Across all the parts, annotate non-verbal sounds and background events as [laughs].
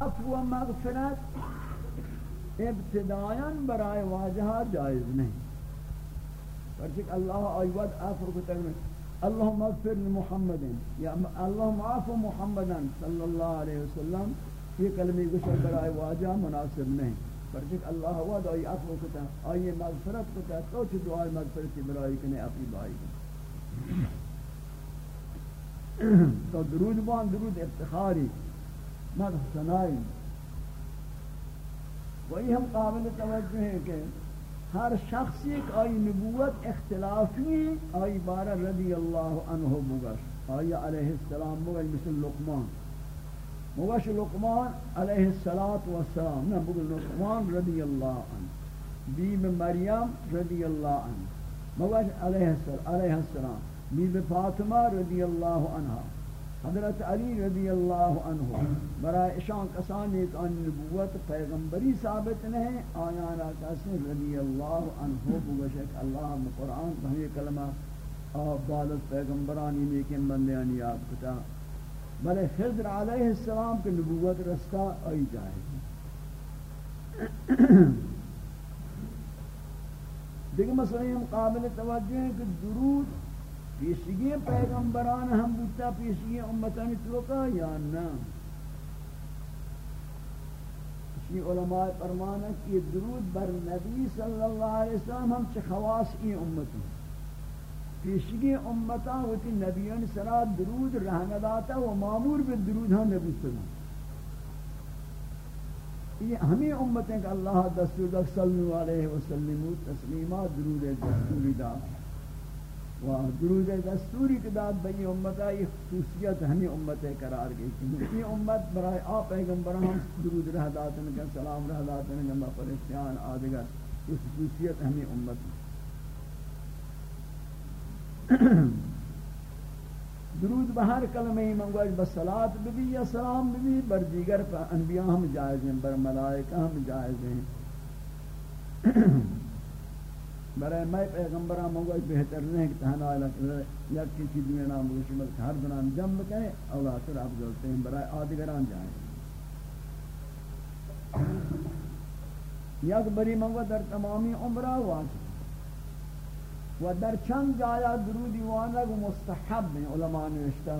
افو مغفرت ابتدایاً برای واجہا جائز نہیں۔ پرچک اللہ آئیواد افر کو تک اللہم اغفر لمحمد، یا اللہم عافو محمدا صلی اللہ علیہ وسلم، یہ کلمی گشر برای واجہ مناسب نہیں۔ پرچک اللہ واد آئی افر کو تک آئی مغفرت کو تک تو چھ دعای مغفرت برائی کنے اپنی بائی کنے تو درود بان درود افتخاری۔ مدح سنائی وہی ہم قابل توجہ ہیں کہ ہر شخص ایک آئی نبوت اختلافی آئی بارہ رضی اللہ عنہ بگش آئی علیہ السلام بگش مثل لقمان۔ بگش لقمان علیہ السلام نہ بگش لقمان رضی اللہ عنہ۔ بیب مریم رضی اللہ عنہ۔ بگش علیہ السلام بیب فاطمہ رضی اللہ عنہ۔ حضرت علی رضی اللہ عنہ برای اشان کسان ایک ان نبوت پیغمبری ثابت نہیں آیانا کسی رضی اللہ عنہ بگشک اللہ قرآن بہمی کلمہ بالت پیغمبرانی لیکن بندیانی یاد کتا۔ بلے خضر علیہ السلام کی نبوت رستہ آئی جائے۔ دیکھ مسئلہ ہم قابل توجہ ہیں کہ درود پیشگی پیغمبران ہم بودتا پیشگی امتانی توقع یا نا؟ اسی علماء فرمانا کہ درود بر نبی صلی اللہ علیہ وسلم ہم چھ خواص ای امتی پیشگی امتان ہوتی نبیان سرا درود رہنداتا و معمور بھی درود ہم نبی صلی اللہ یہ ہمیں امتیں کہ اللہ دستور دک صلی اللہ علیہ وسلم تسلیمات درود دستوری دا و درود دستوری کے داد بنی امتا یہ خصوصیت ہمیں امت قرار گئی کہ یہ امت برای آپ پیغمبران ہم درود رہ داتن کا سلام رہ داتن کا مفرشتیان آدگر. یہ خصوصیت ہمیں امت. درود بہر کلمہ منگوش بسلات بھی یا سلام بھی بر دیگر پر انبیاء ہم جائز ہیں، بر ملائکہ ہم جائز ہیں. برای میں پیغمبرہ مگو بہتر نہیں کہ تہنا یا کسی دنیا نام بگوشی بلکہ ہر بنام جمع کریں اولا سر آپ جلتے ہیں برای آدگران جائیں یک بری مگو در تمامی عمرہ واجب و در چند جایا درودی وانگ مستحب ہیں علماء نوشتا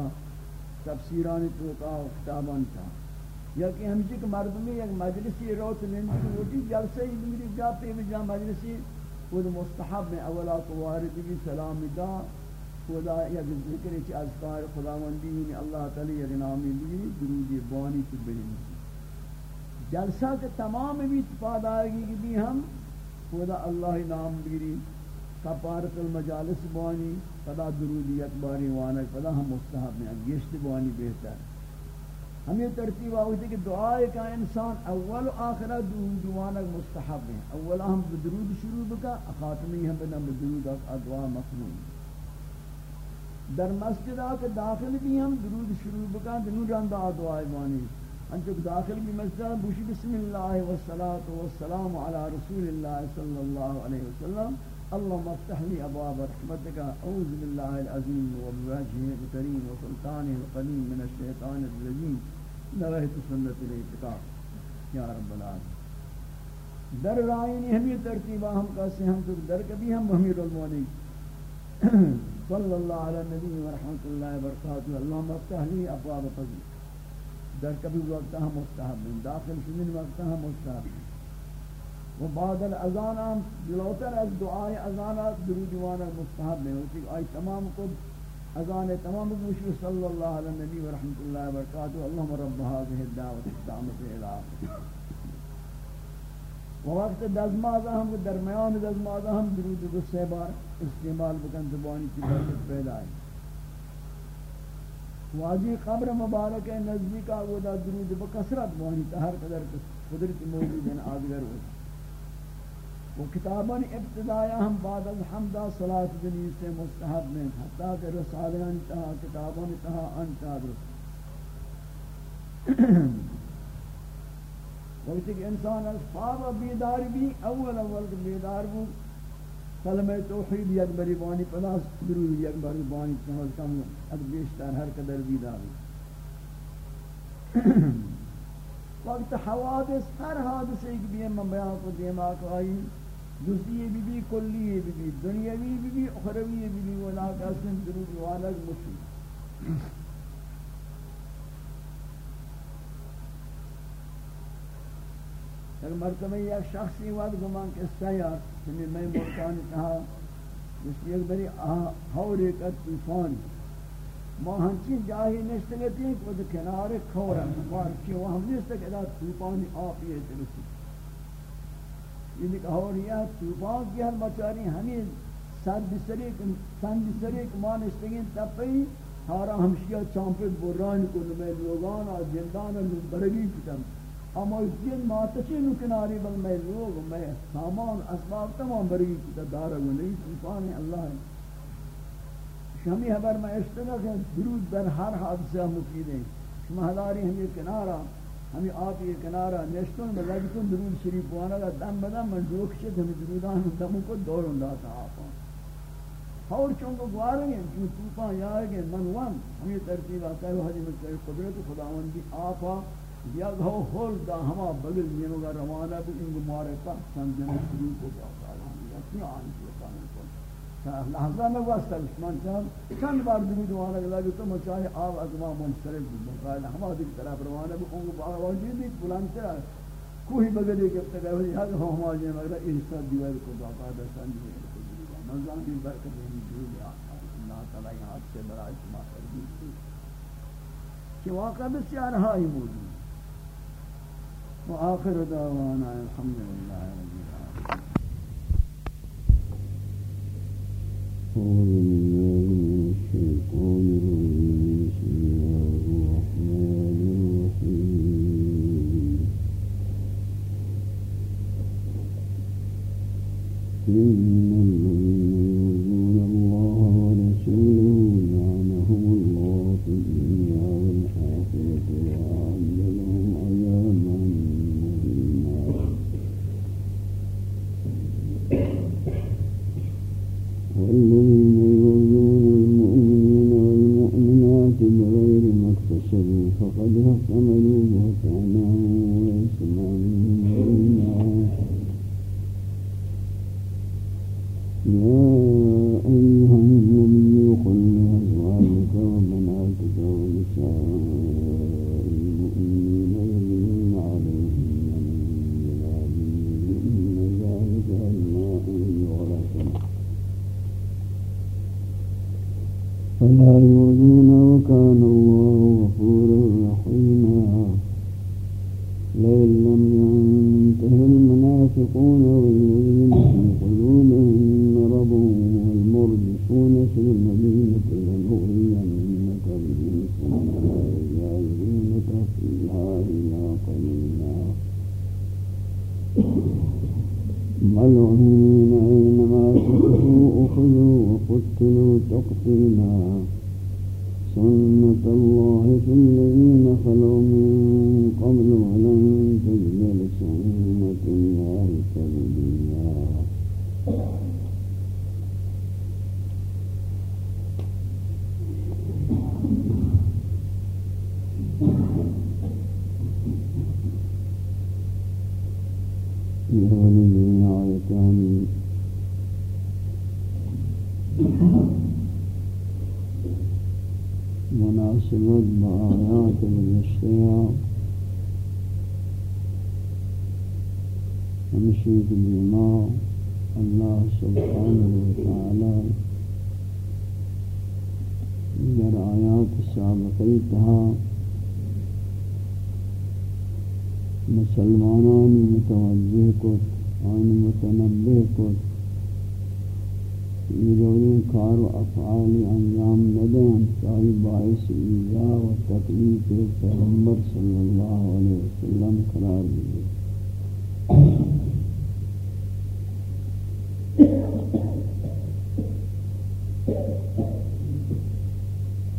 تفسیرانی توقع و کتابان تا. یا کہ ہمچی کہ مردمی یک مجلسی روت لنجی ہوتی جلسے ہی بگری جا پہ بجا مجلسی خود مستحب میں اولا کو وارد سلام دا، خدا یا ذکر چ اذکار خداوندی یعنی اللہ تعالی یا نامی بھی درود بانی کی بہن جلسہ کے تمام بھی پادائیگی کی بھی ہم، خدا اللہ نام بگری کفارت المجالس بانی فدا درودیت بانی وانا فدا ہم مستحب میں گشت بانی بہتر۔ ہمیں ترتیب آوتی کہ دعائے کا انسان اول و آخرہ دعانا مستحب ہیں۔ اولا ہم درود شروع بکا خاتمی ہم بنا درود دعا مخنون در مسجد آکے داخل بھی ہم درود شروع بکا دنو ران دعا دعائے بانی داخل بھی مسجد بوشی بسم اللہ والصلاة والسلام على رسول اللہ صلی اللہ علیہ وسلم۔ اللهم افتح لي ابواب رحمتك، اعوذ بالله العظيم وبوجهه الكريم وسلطانه القديم من الشيطان الرجيم. نوحت سنت الاعتقاد یا رب العالمین. در رائنی ہمیں ترتیبہ ہم کہتے ہم تو در کبھی ہم محمیر المونی صلی اللہ علیہ نبی ورحمت اللہ وبرکاتہ اللہم افتح لی ابواب فضل در کبھی وقت ہم مستحب ہیں، داخل شدن وقت ہم مستحب ہیں. و بعد الاذان ہم جلوتر از دعائے اذان درود وانا مستحب ہیں ہوتی آئی تمام کو اذان تمام مشر صلی اللہ علیہ نبی و رحمت اللہ وبرکاتہ. اللہم رب هذه الدعوة التامة الى. و وقت دزمازہ ہم درمیان دزمازہ ہم درود کو سے بار استعمال بکن زبانی کی برکت پیدا ہے واجی قبر مبارک نزدیک آگودا درود بکثرت بانی ہر قدر قدرت موجود ہیں آدگر ہوتا وہ کتابان ابتدایا ہم بعد از حمدہ صلاة جنیس سے مستحب میں حتیٰ کہ رسالہ انتہا کتابان انتہا انتہا درست۔ وقت کہ انسان از خواب بیدار بھی اول اول کے بیدار بھی کلمہ توحید یک بری بانی پلاس درود یک بری بانی چنہل کم اد بیشتر ہر قدر بیدار بھی وقت حوادث، ہر حادثے کی بھی میں بیان کو دماغ آئی جزئی بھی بھی کلی بھی بھی دنیاوی بھی بھی اخروی بھی بھی ولا قسم درود والا مفید ایک مرتبہ یہ شخصی وقت گمان کے سیار جنہیں یعنی میں ملکان کہا جس ایک بری ہورے کا طوفان. ما ہنچی جاہی نشتگتی ہیں کہ وہ کنارے کھورا مار کی وہ ہم نیستا کہ دا توپانی آپی تلسی یہ کہا اور یہ توپان کی حل مچاری ہمیں سند سریک سند سریک ما نشتگین تپی ہارا ہمشیہ چامپت برانی کو نمی لوگان اور جندان برگی کتن اما جن ماتچی نو کناری بل میں لوگ، میں سامان، اسباب تمام برگی کتن دارا گو نہیں توپان اللہ۔ ہے شمی حبر میں اشتغل ہے، درود بر ہر حادثہ مفید ہے شما ہمیں کنارا۔ ہمیں آپ یہ کنارا نشتون میں لگتون درود شریف وانا گا دم بدم من جوک شد، ہمیں درودان دموں کو دور اندہ تا آپا اور چونکہ گواریں گے جو توپان یا گے من ون ہمیں ترتیب آتا ہے، وہ حجم قدرت خداوندی آپا یا گھو ہول دا ہما بگل نیمگا روانہ بھی انگو مارے پا سمجھنے شریف کو پاکا رہا ہے اپنی آنی کو لحظہ میں واسطہ عثمان صاحب چند بار درود وانا لگا تو مچائے آب از ما منصرف بود. قال ہم دیکھ طرف روانہ بھی اون کو باوجود بھی بلند تر کوئی بغیر کہ تک ہے یہ ہم آجے مگر ارشاد دیوار کو باقا دستان دی نظام دی برکت ہے درود اللہ تعالی ہاتھ سے برائے شما کر دی کہ واقعہ بسیار ہائی موجود وآخر دعوانا الحمدللہ رب أعوذ بالله بآيات الاشتياق ہمشی کی بیما اللہ سبحانہ وتعالی در آیات سابقی تہا مسلمانان متوجہ کو آن متنبہ کو یہ کار و أفعال أنجام ندیں چاہی باعث ایزا و تکلیف پیغمبر صلی اللہ علیہ وسلم قرار دیئے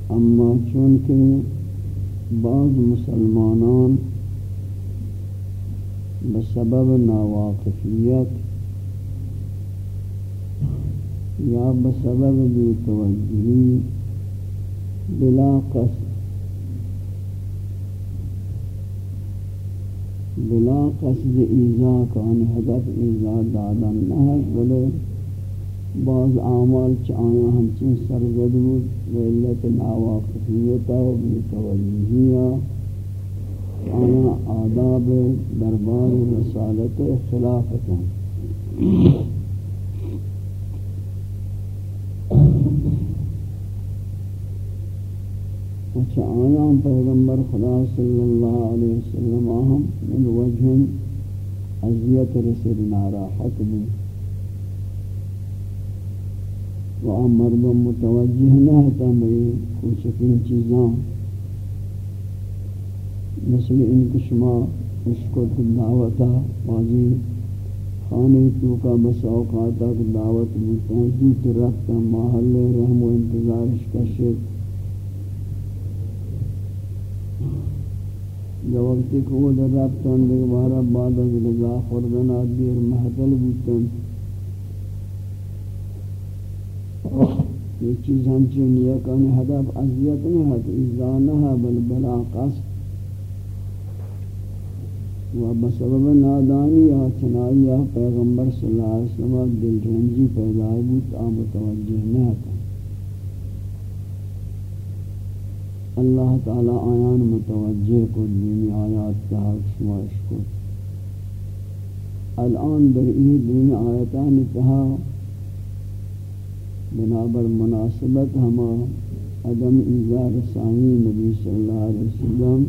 أما چونکہ بعض مسلمانان بسبب ناواقفیت یا بسبب بے توجہی بلا قصد بلا قصد ایزا کان هدف ایزا دادن نہ بلے بعض اعمال چاہاں ہمچین سرزد بود و علت ناواقفیتا و بیتوجیہیا آیا آداب دربار رسالت خلافتا اچھا آیا پیغمبر خدا صلی اللہ علیہ وسلم آہم من وجہ عذیت رسل ناراحت بھی و مردم متوجہ نہ ہوتا میں اپنی چیزاں. مثل ان کشما اس کو دعوتا واضی خانے تو کا بس اوقاتا دعوت بولتا ہے جو رکھتا محل رحم و انتظارش کا جو وقتی کو در رابطان دیکھ بارا بعد از رضا خوردن آدیر محتل بوتن یہ چیز ہم چینی ہے کہ ہدف عذیت نہیں ہے تو ازانہ بل بلا قصد و بسبب نادانی یا چنائی یا پیغمبر صلی اللہ علیہ وسلم دل رنجی پیدای بود آم متوجہ نہ تھا اللہ تعالی آیان متوجہ کو دینی آیات کا شماش کو۔ الان در این دین آیتان تہا بنابر مناسبت ہما عدم ایزار ثانی نبی صلی اللہ علیہ وسلم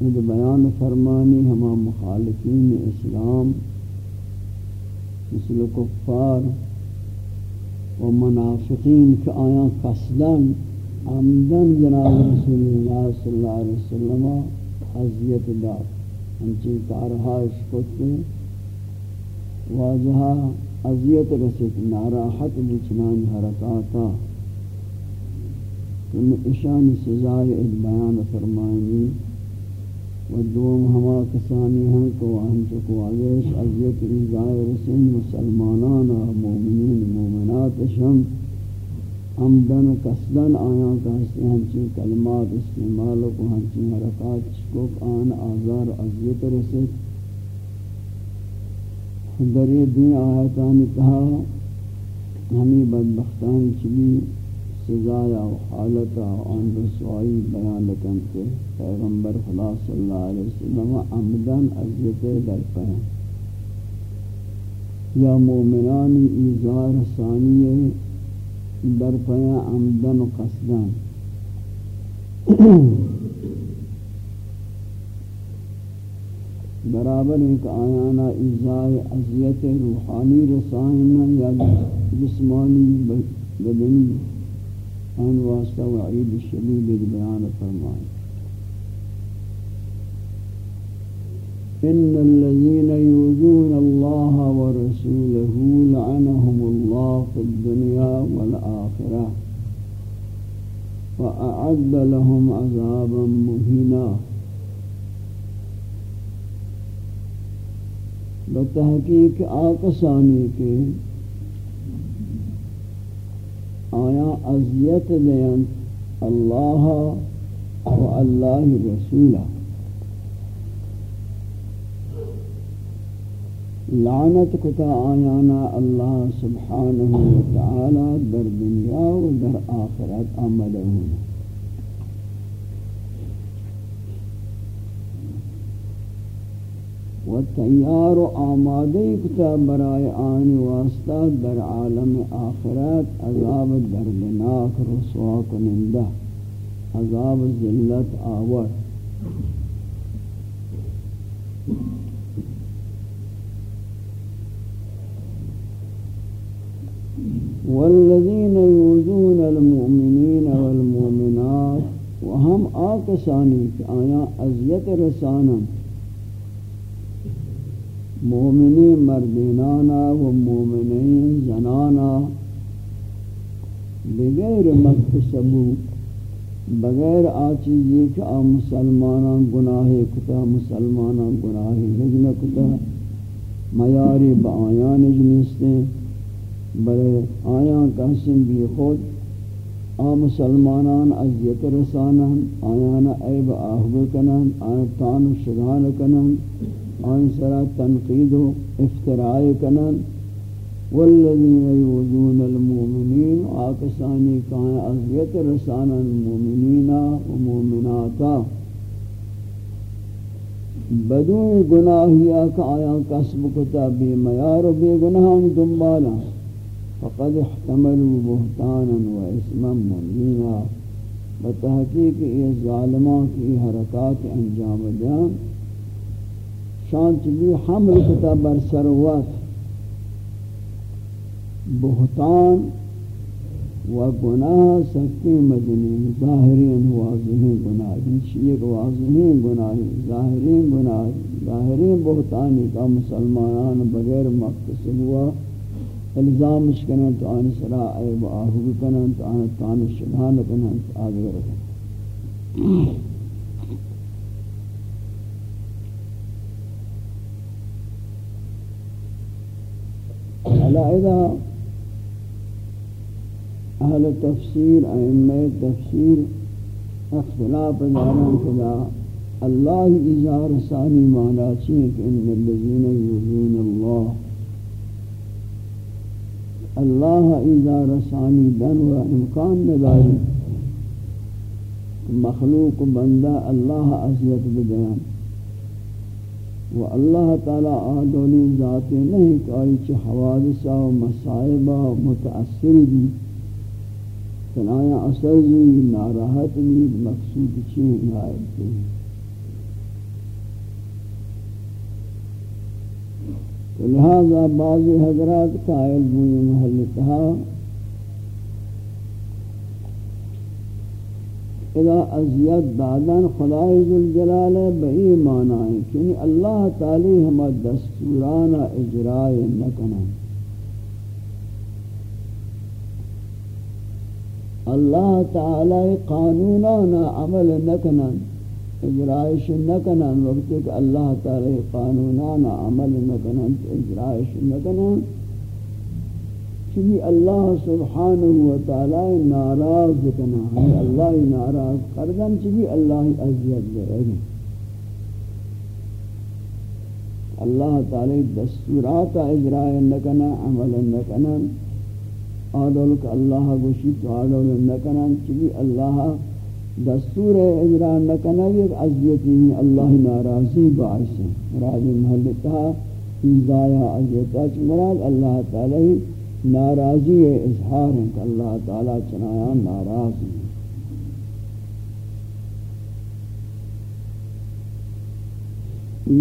اد بیان فرمانی ہما مخالفین اسلام مثل کفار و منافقین کہ آیا قصدن عمدن جناب رسول اللہ صلی اللہ علیہ وسلم عذیت دار ہمچی کارہاش کتے واجہا عذیت رسید. ناراحت بچنان حرکاتا. کہ اشان سزائے بیان فرمائنی و دوم ہما کسانی ہیں کہ ہم چکو آگیش عزیت رضای رسن مسلمانان مومنین مومنات شم عمدن قصدن آیا کہستے ہمچی کلمات استعمال کو ہمچی حرکات چکو آن آزار عزیت رسد دری دین آیتان کہا ہمیں بدبختان چلی سزایا و حالتا و آن رسوائی بیان لکن کے پیغمبر خدا صلی اللہ علیہ وسلم عمدن عزیت در پہن۔ یا مومنانی ایزار ثانی در پہن عمدن و قصدن۔ برابر ایک آیانا ایزار عزیت روحانی رسائن یا جسمانی بدنی آن واسطہ وعید شدید بیان فرمائے ان الذين يؤذون الله ورسوله لعنهم الله في الدنيا والاخره واعد لهم عذابا مهينا. بتحقیق آکسانی کے آیا اذیت دین اللہ و اللہ رسولہ۔ لعنت کتا آیانا اللہ سبحانہ وتعالی در دنیا و در آخرت عملہم و تیار و آمادی کتا برای آن واسطہ در عالم آخرت عذاب دردناک رسوا کنندہ عذاب ذلت آور والذین یوزون المؤمنین والمؤمنات وهم آکسانی کہ آیا عذیت رسانا مومنی مردینانا و مومنین زنانا بغیر مکتسبو بغیر آچیزی کہ آ مسلمانان گناہ کتا، مسلمانان گناہ لگن کتا. میاری با آیان جنیستے بلے آیان قسم بھی خود. آ مسلمانان ازیت رسانن، آیان عیب آہو کنن آن تان و شگان کنن. آن سرا تنقید و افترائی کنن. والذین یوزون المؤمنین، آکسانی کہاں ازیت رسانن مومنین و مومناتا بدون گناہیا کا آیا کسب کتا بی میار و بی گناہوں دنبالا. فقد احتملوا بہتانا و اسما مبینا. بتحقیق یہ ظالمان کی حرکات انجام دیا. شانچ بھی حمل کتا بر سروت بہتان و گناہ سکتی مدنی، ظاہرین واضحین گناہ۔ انشیئے کو واضحین گناہ، ظاہرین گناہ، ظاہرین بہتانی کا مسلمانان بغیر مقتصب ہوا الزام کنن تو آن سرا عیب آہو کنن تو آن تان شبان کنن تو آگے رکھن۔ علیہ اہل تفسیر ائمہ تفسیر اختلاف داران کدا اللہ اظہار ثانی مانا چین کہ ان الذین یؤذون اللہ. اللہ اظہار ثانی دن و امکان نداری. مخلوق بندہ اللہ عزیت بدیان و اللہ تعالی آدولی ذاتی نہیں کہ آئی چھ حوادثہ و مصائبہ متأثر بھی چنایا اثر بھی، ناراحت بھی، مقصود چین غائب تھی لہذا بعض حضرات قائل بوئی محلتها اذا ازیت بعدن خدای ذوالجلال بئی معنی کہ یعنی اللہ تعالی ہم دستوران اجراء نکنن اللہ تعالی قانونانا عمل نکنن اجرائش نکنن وقت کہ اللہ تعالی قانونانا عمل نکنن اجرائش نکنن چلی اللہ سبحانہ وتعالی ناراض کنا ہم اللہ ناراض کردن چلی اللہ عزیت دے رہی اللہ تعالی دستورات اجراء نکنن عمل نکنن آدول کہ اللہ گوشی تو آدول نکنن چلی اللہ دستور اجرا نکنن یک عذیتی اللہ ناراضی باعث ہے۔ مراد محلتا ایزایا عذیتا چی مراد اللہ تعالی ناراضی اظہار ہے کہ اللہ تعالی چنایا ناراضی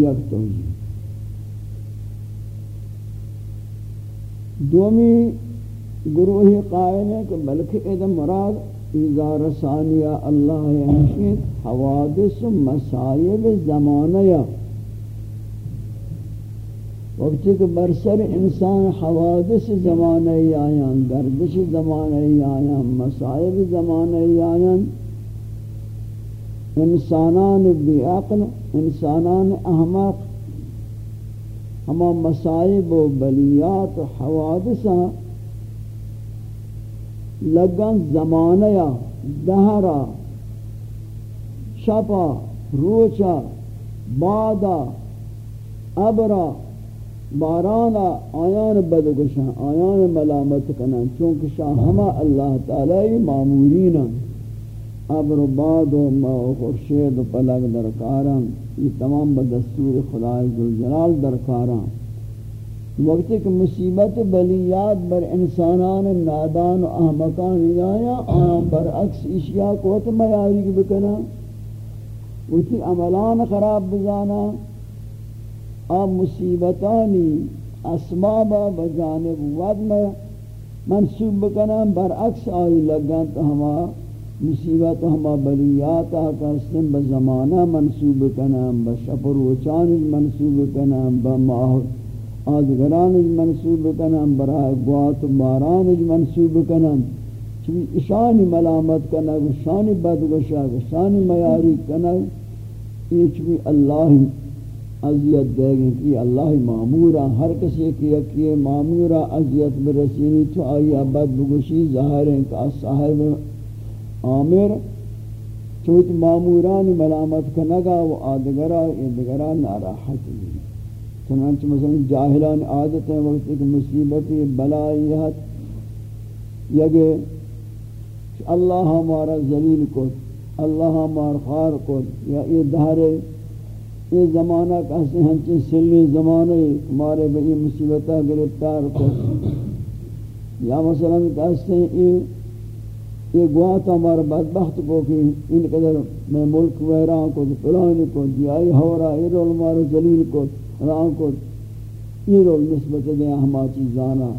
یک توجیہ دومی گروہ قائل ہے کہ بلکہ ادھا مراد ایزا رسانیہ اللہ یعنی ہمشین حوادث و مسائل زمانیہ۔ وقتی کہ برسر انسان حوادث زمانیہ آیان، گردش زمانیہ آیان مسائل زمانیہ آیان، انسانان بی عقل انسانان احمق ہما مسائب و بلیات و حوادثہ لگن زمانیا دہرا شپا روچا بادا ابرا بارانا آیان بدگشن آیان ملامت کنن، چونکہ شاہ ہما اللہ تعالی معمورین ابر و باد و ما و خرشید و پلک درکارن یہ تمام بدستور خدای ذوالجلال درکارن وقت کہ مصیبت بلیات بر انسانان نادان و احمقان آیا آن برعکس اشیاء کو تو میاری بکنا وتی عملان خراب بزانا آ مصیبتانی اسبابا بجانب ود میں منصوب بکنا برعکس آئی لگن تو ہما مصیبت ہما بلیات آکا بزمانہ منصوب بکنا بشپر وچان منصوب بکنا بماہر آدگران منصوب کنن برای گوات و باران منصوب کنن چوی اشانی ملامت کنن شانی بدگشا شانی میاری کنن یہ چوی اللہ عذیت دے گی کہ اللہ معمورا، ہر کسی کی یکی معمورا عذیت برسینی تو آئی بد بگشی ظاہر ہیں کہ صاحب عامر چوت ماموران ملامت کنگا و آدگرہ ادگرہ ناراحت بھی چنانچہ مثلا جاہلان عادت ہیں، وقت ایک مصیبتی بلائیت یگے اللہ ہمارا ذلیل کو اللہ ہمار خار کو یا یہ دہرے یہ زمانہ کہتے ہیں ہنچے سلی زمانے ہمارے بئی مصیبتہ گرفتار کو یا مثلا کہتے ہیں یہ یہ گواتا ہمارا بدبخت کو کہ ان قدر میں ملک ویران کو فلان کو، جیائی ہورا، یہ رول ہمارا ذلیل کو ران کو۔ یہ رول نسبت دیں ہما چیزانا،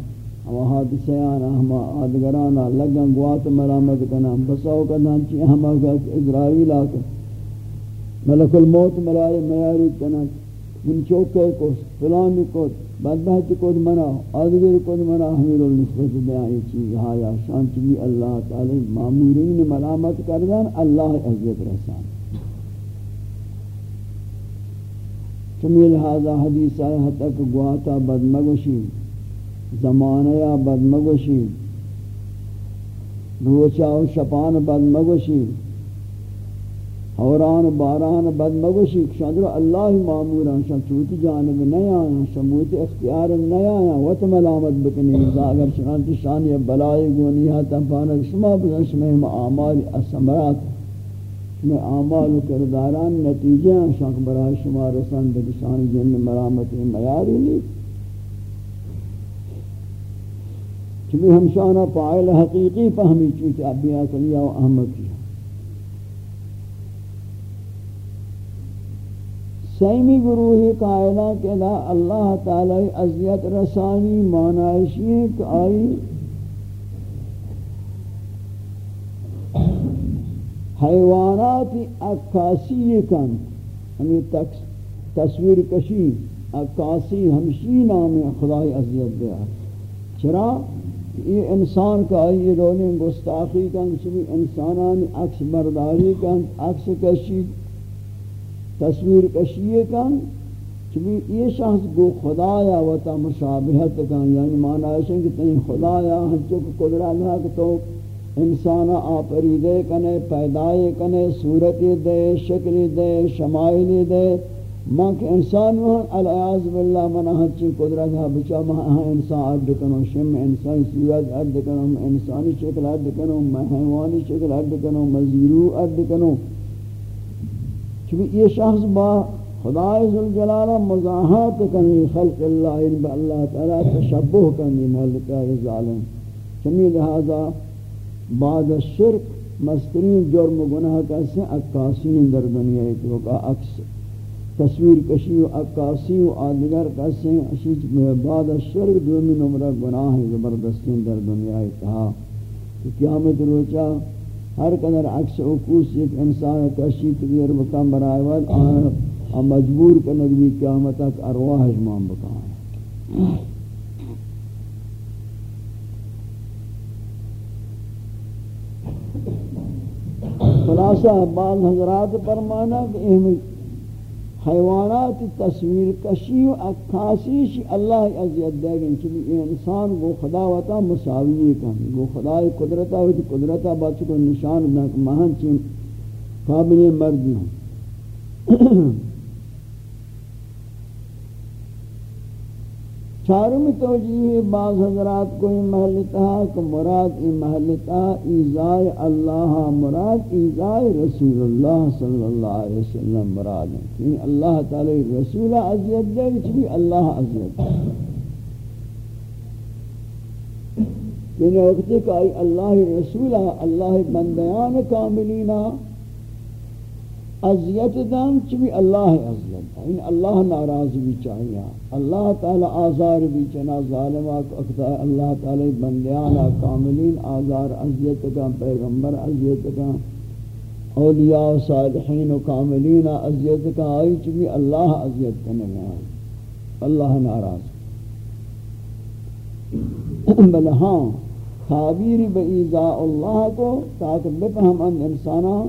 ہما حادثیانا، ہما آدگرانا، لگن گوات مرامت کنا بساو کنا، چی ہما گت اسرائیل آکا ملک الموت ملائی میاری کنا من چوکے کو فلانی کو بدبہت کو منا آدگر کو منا ہمیں رول نسبت دیں یہ چیز ہایا۔ شانچ بھی اللہ تعالی معمورین ملامت کردن، اللہ عزت رسان۔ چمی لہذا حدیث آئے حتی کہ گواتا بدمگوشی، زمانہ یا بدمگوشی روچا و شپان بدمگوشی۔ حوران باران بدمگوشی شاندر اللہ معموران شان چوتی جانب نہیں آیا شموت اختیار نہیں آیا وط ملامت بکنی، اگر شانتی شانی بلائی گونی ہے تنفانک شما بزن، شما اعمال اسمرات میں اعمال و کرداران نتیجے ہیں برای شما رسان بکشان جن مرامت میاری لی چمی ہم ہمشانہ فائل حقیقی فہمی چوتی ابیہ کلیا و احمد کیا. سیمی گروہی قائلہ کہ اللہ تعالی عزیت رسانی مانائشی کہ آئی حیوانات عکاسی کن، ہمیں تصویر کشی، عکاسی ہمشی نام خدای عزیت دیا چرا؟ یہ انسان کا یہ رولیں گستاخی کن چلی انسانان عکس برداری کن، عکس کشی تصویر کشی کن چلی یہ شخص گو خدایا وتا مشابہت کن یعنی معنی ہے کہ تین خدایا ہم چک قدرت ہے کہ تو انسان آپریدے کنے، پیدائے کنے صورت دے شکل دے شمائل دے۔ ماں کہ انسان وہاں العیاض باللہ منہ ہچی قدرت ہے بچا ماں انسان عرد کنو شم انسان صورت عرد کنو انسانی شکل عرد کنو حیوانی شکل عرد کنو مزیرو عرد کنو چونکہ یہ شخص با خدای ذوالجلالہ مزاحات کنی، خلق اللہ ان با اللہ تعالی تشبہ کنی ملکہ ظالم. چمی لہذا بعد الشرک مسترین جرم و گناہ کیسے اکاسین در دنیا تو کا عکس، تصویر کشی و اکاسی و آدگر کیسے اشیج بعد الشرک دومی نمرہ گناہ زبردستین در دنیا تہا کہ قیامت روچا ہر قدر عکس عکوس ایک انسان کشی تغیر بکن برائے وال آن مجبور کنگ بھی قیامت تک ارواح اجمان بکن. خلاصہ، بعض حضرات فرمانا کہ اہم حیوانات تصویر کشی و اکاسیش اللہ عزیز دے گئن چلی انسان گو خدا وطا مساوی کن. گو خدای قدرتا ہوتی قدرتا بات کو نشان بنا کہ مہن چین قابل مردی ہوں [clears throat] چارم توجیہ بعض حضرات کو یہ محلتا کہ مراد ای محلتا ایزائی اللہ، مراد ایزائی رسول اللہ صلی اللہ علیہ وسلم، مراد ہے۔ یعنی اللہ تعالی رسول عزیت دے وچ بھی اللہ عزیت دے۔ یعنی وقت کہ اللہ رسول اللہ بندیان کاملینہ اذیت دن چوی اللہ اذیت ان یعنی اللہ ناراض بھی چاہیے۔ اللہ تعالی آزار بھی چنا ظالمہ اکتا اللہ تعالی بندیانا کاملین آزار اذیت کا پیغمبر اذیت کا اولیاء و صالحین و کاملین اذیت کا آئی چوی اللہ اذیت کرنے میں اللہ ناراض۔ بل ہاں تعبیر بے ایزاء اللہ کو تاکہ بفہم ان انسانہ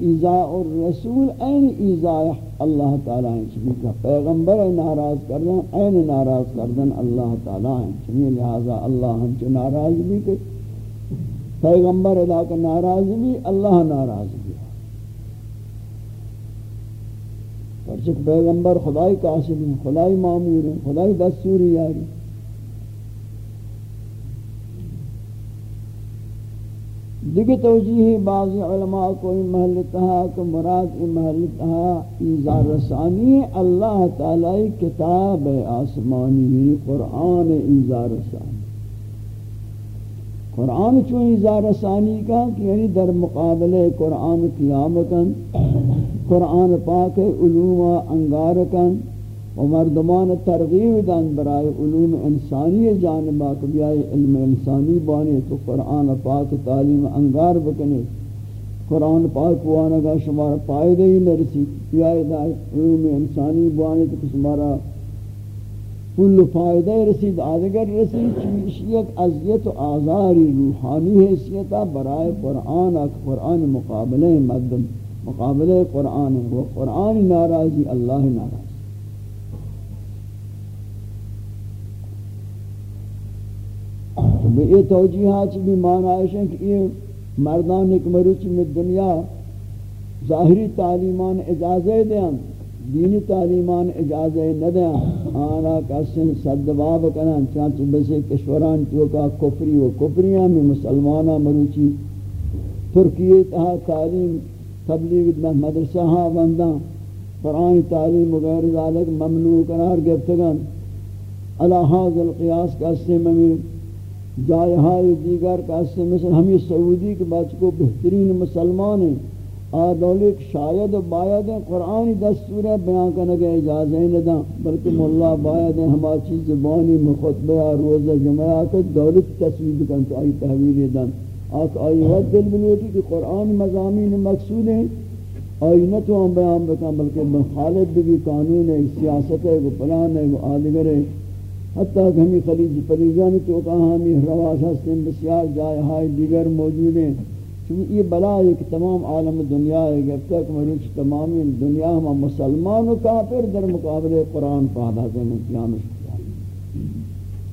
ایزاء الرسول این ایزاء اللہ تعالی ہیں چمی کا پیغمبر ناراض کردن، این ناراض کردن اللہ تعالی ہیں چمی لہذا اللہ ہم چو ناراض بھی کہ پیغمبر ادا کا ناراض بھی، اللہ ناراض بھی۔ پرچک پیغمبر خدای قاصد ہیں، خدای معمور ہیں، خدای دستوری یاری۔ دیکھ توجیہ بعض علماء کو محل تہا کہ مراد محل تہا ایزار رسانی اللہ تعالی کتاب آسمانی یعنی قرآن ایزار رسانی قرآن چون ایزار رسانی کا یعنی در مقابلے قرآن قیامتاً، قرآن پاک علوم انگارکاً و مردمان ترغیب دن برای علوم انسانی جانبا کبیائی علم انسانی بانی تو قرآن پاک تعلیم انگار بکنے قرآن پاک وانگا شمارا پائدہ ہی نرسی بیائی دا علوم انسانی بانی تو شمارا کل فائدہ رسید. آدگر رسید چیز یک عذیت و آزاری روحانی حیثیتا برای قرآن اک قرآن مقابلہ مدن مقابلہ قرآن وہ قرآن ناراضی، اللہ ناراضی. تو یہ توجیحات بھی معنی ہے کہ یہ مردان ایک مروچ میں دنیا ظاہری تعلیمان اجازے دیں، دینی تعلیمان اجازے نہ دیں آنا کسن صدباب کنن چانچہ بسے کشوران چوکا کفری و کفریاں میں مسلمانہ مروچی ترکیہ تہا تعلیم تبلیغ مدرسہ ہاں بندہ قرآن تعلیم وغیر ذالک ممنوع قرار گفتگان علا حاضر القیاس کا سے جائے ہائی دیگر کا اس سے مثل ہمیں سعودی کے بچ کو بہترین مسلمان ہیں۔ آدولک شاید و باید ہیں۔ قرآنی دستور ہے، بیان کرنے کے اجازہ نہ دیں، بلکہ مولا باید ہیں۔ ہماری چیز زبانی، مخطبہ روز جمعہ کے دولت تصویر کن تو آئی تحویل دن آک آئی وقت دل بلوٹی کہ قرآن مضامین مقصود ہیں۔ آئی نہ تو ہم بیان بکن بلکہ مخالف بھی قانون ہے سیاست ہے پلان ہے آدگر ہے حتیٰ کہ ہمیں خلیج پریجان تو کہاں ہمیں رواز ہستیں بسیار جائے ہائے دیگر موجود ہیں، چونکہ یہ بلا ہے کہ تمام عالم دنیا ہے کہ اب تک مروچ تمام دنیا ہم مسلمان و کافر در مقابل قرآن پادا سے میں قیامت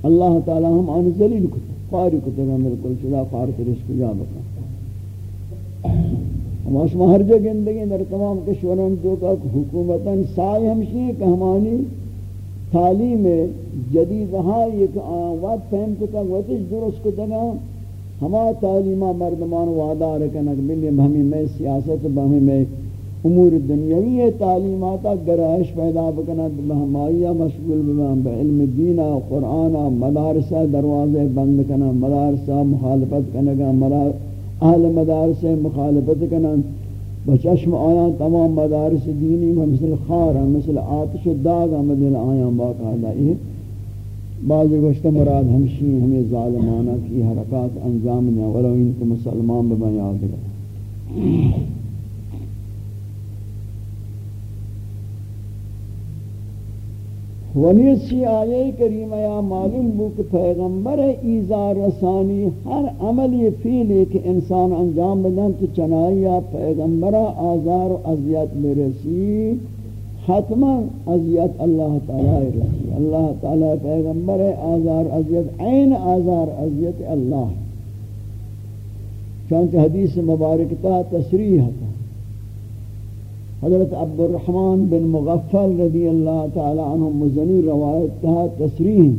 اللہ تعالی ہم آن ذلیل کتے قاری کتے گا میرے کل چلا قار کے رشک جا بکا ہم اشما ہر جگہ گندگی در تمام کشوران تو کا حکومتاً سائے ہمشی کہ ہمانی تعلیم جدید ہاں ایک وقت فہم کو تک درست کو تگا ہما تعلیمہ مردمان وعدہ رکنک ملی بہمی میں سیاست، بہمی میں امور دنیاوی تعلیماتا گرائش پیدا بکنا بہمائیہ مشغول بہم بعلم دینہ قرآنہ مدارسہ دروازے بند کنا مدارسہ مخالفت کنگا اہل مدارسہ مخالفت کنا بچشم آیا تمام مدارس دینی میں مثل خارا، مثل آتش و داغ مدل آیا باقاعدہ یہ بعض گوشت مراد ہمشی ہمیں ظالمانہ کی حرکات انجام دیں ولو ان کے مسلمان ببنیاد گئے ونیسی آیے کریمہ یا معلوم بو کہ پیغمبر ایزار رسانی ہر عمل یہ فیل کہ انسان انجام بدن تو چنائی پیغمبر آزار و عذیت میں رسی حتما عذیت اللہ تعالی رسی. اللہ تعالی پیغمبر آزار عذیت عین آزار عذیت اللہ. چونکہ حدیث مبارکتا تصریح ہے حضرت عبد الرحمن بن مغفل رضی اللہ تعالی عنہ مزنی روایت تھا، تصریح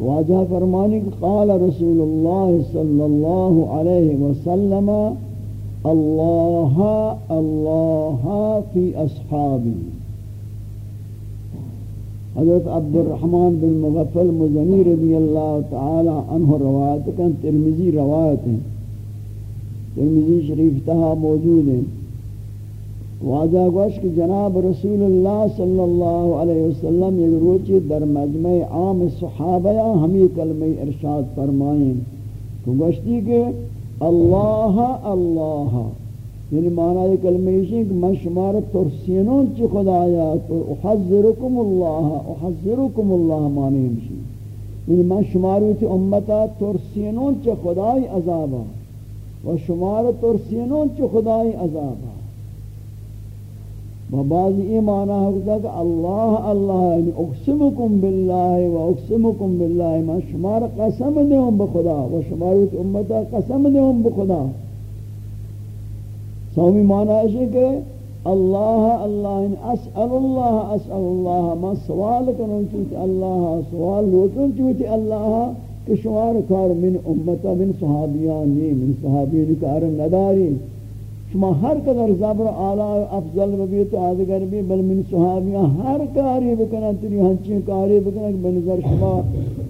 واجہ فرمانی کہ قال رسول اللہ صلی اللہ علیہ وسلم، اللہ اللہ فی اصحابی۔ حضرت عبد الرحمن بن مغفل مزنی رضی اللہ تعالی عنہ روایت کا ترمزی روایت ہیں۔ ترمزی شریف تہا موجود ہیں۔ واجہ گوش کہ جناب رسول اللہ صلی اللہ علیہ وسلم یہ روچی در مجمع عام صحابہ ہمیں کلمہ ارشاد فرمائیں۔ تو گوشتی کہ اللہ اللہ۔ یعنی معنی یہ کلمہ یہ کہ من شمار ترسینون چی خدایا تو احذرکم اللہ احذرکم اللہ معنی ہمشی یعنی من شماروی تی امتا ترسینون چی خدای عذابا، و شمار ترسینون چی خدای عذابا۔ و بعض ایمانہ ہوتا کہ اللہ اللہ یعنی اقسمکم باللہ و اقسمکم باللہ ما شمار قسم دیوں بخدا و شماروت امتا قسم دیوں بخدا سومی معنی ہے کہ اللہ اللہ یعنی اسأل اللہ اسأل اللہ ما سوال کنوں چوتی اللہ سوال لوٹوں چوتی اللہ کہ شمار کار من امتا من صحابیانی من صحابیانی کار نداری شما ہر قدر زبر اعلی افضل بھی تو آدگر بھی بل من صحابیاں ہر کاری بکنا تری ہنچین کاری بکنا کہ بنظر شما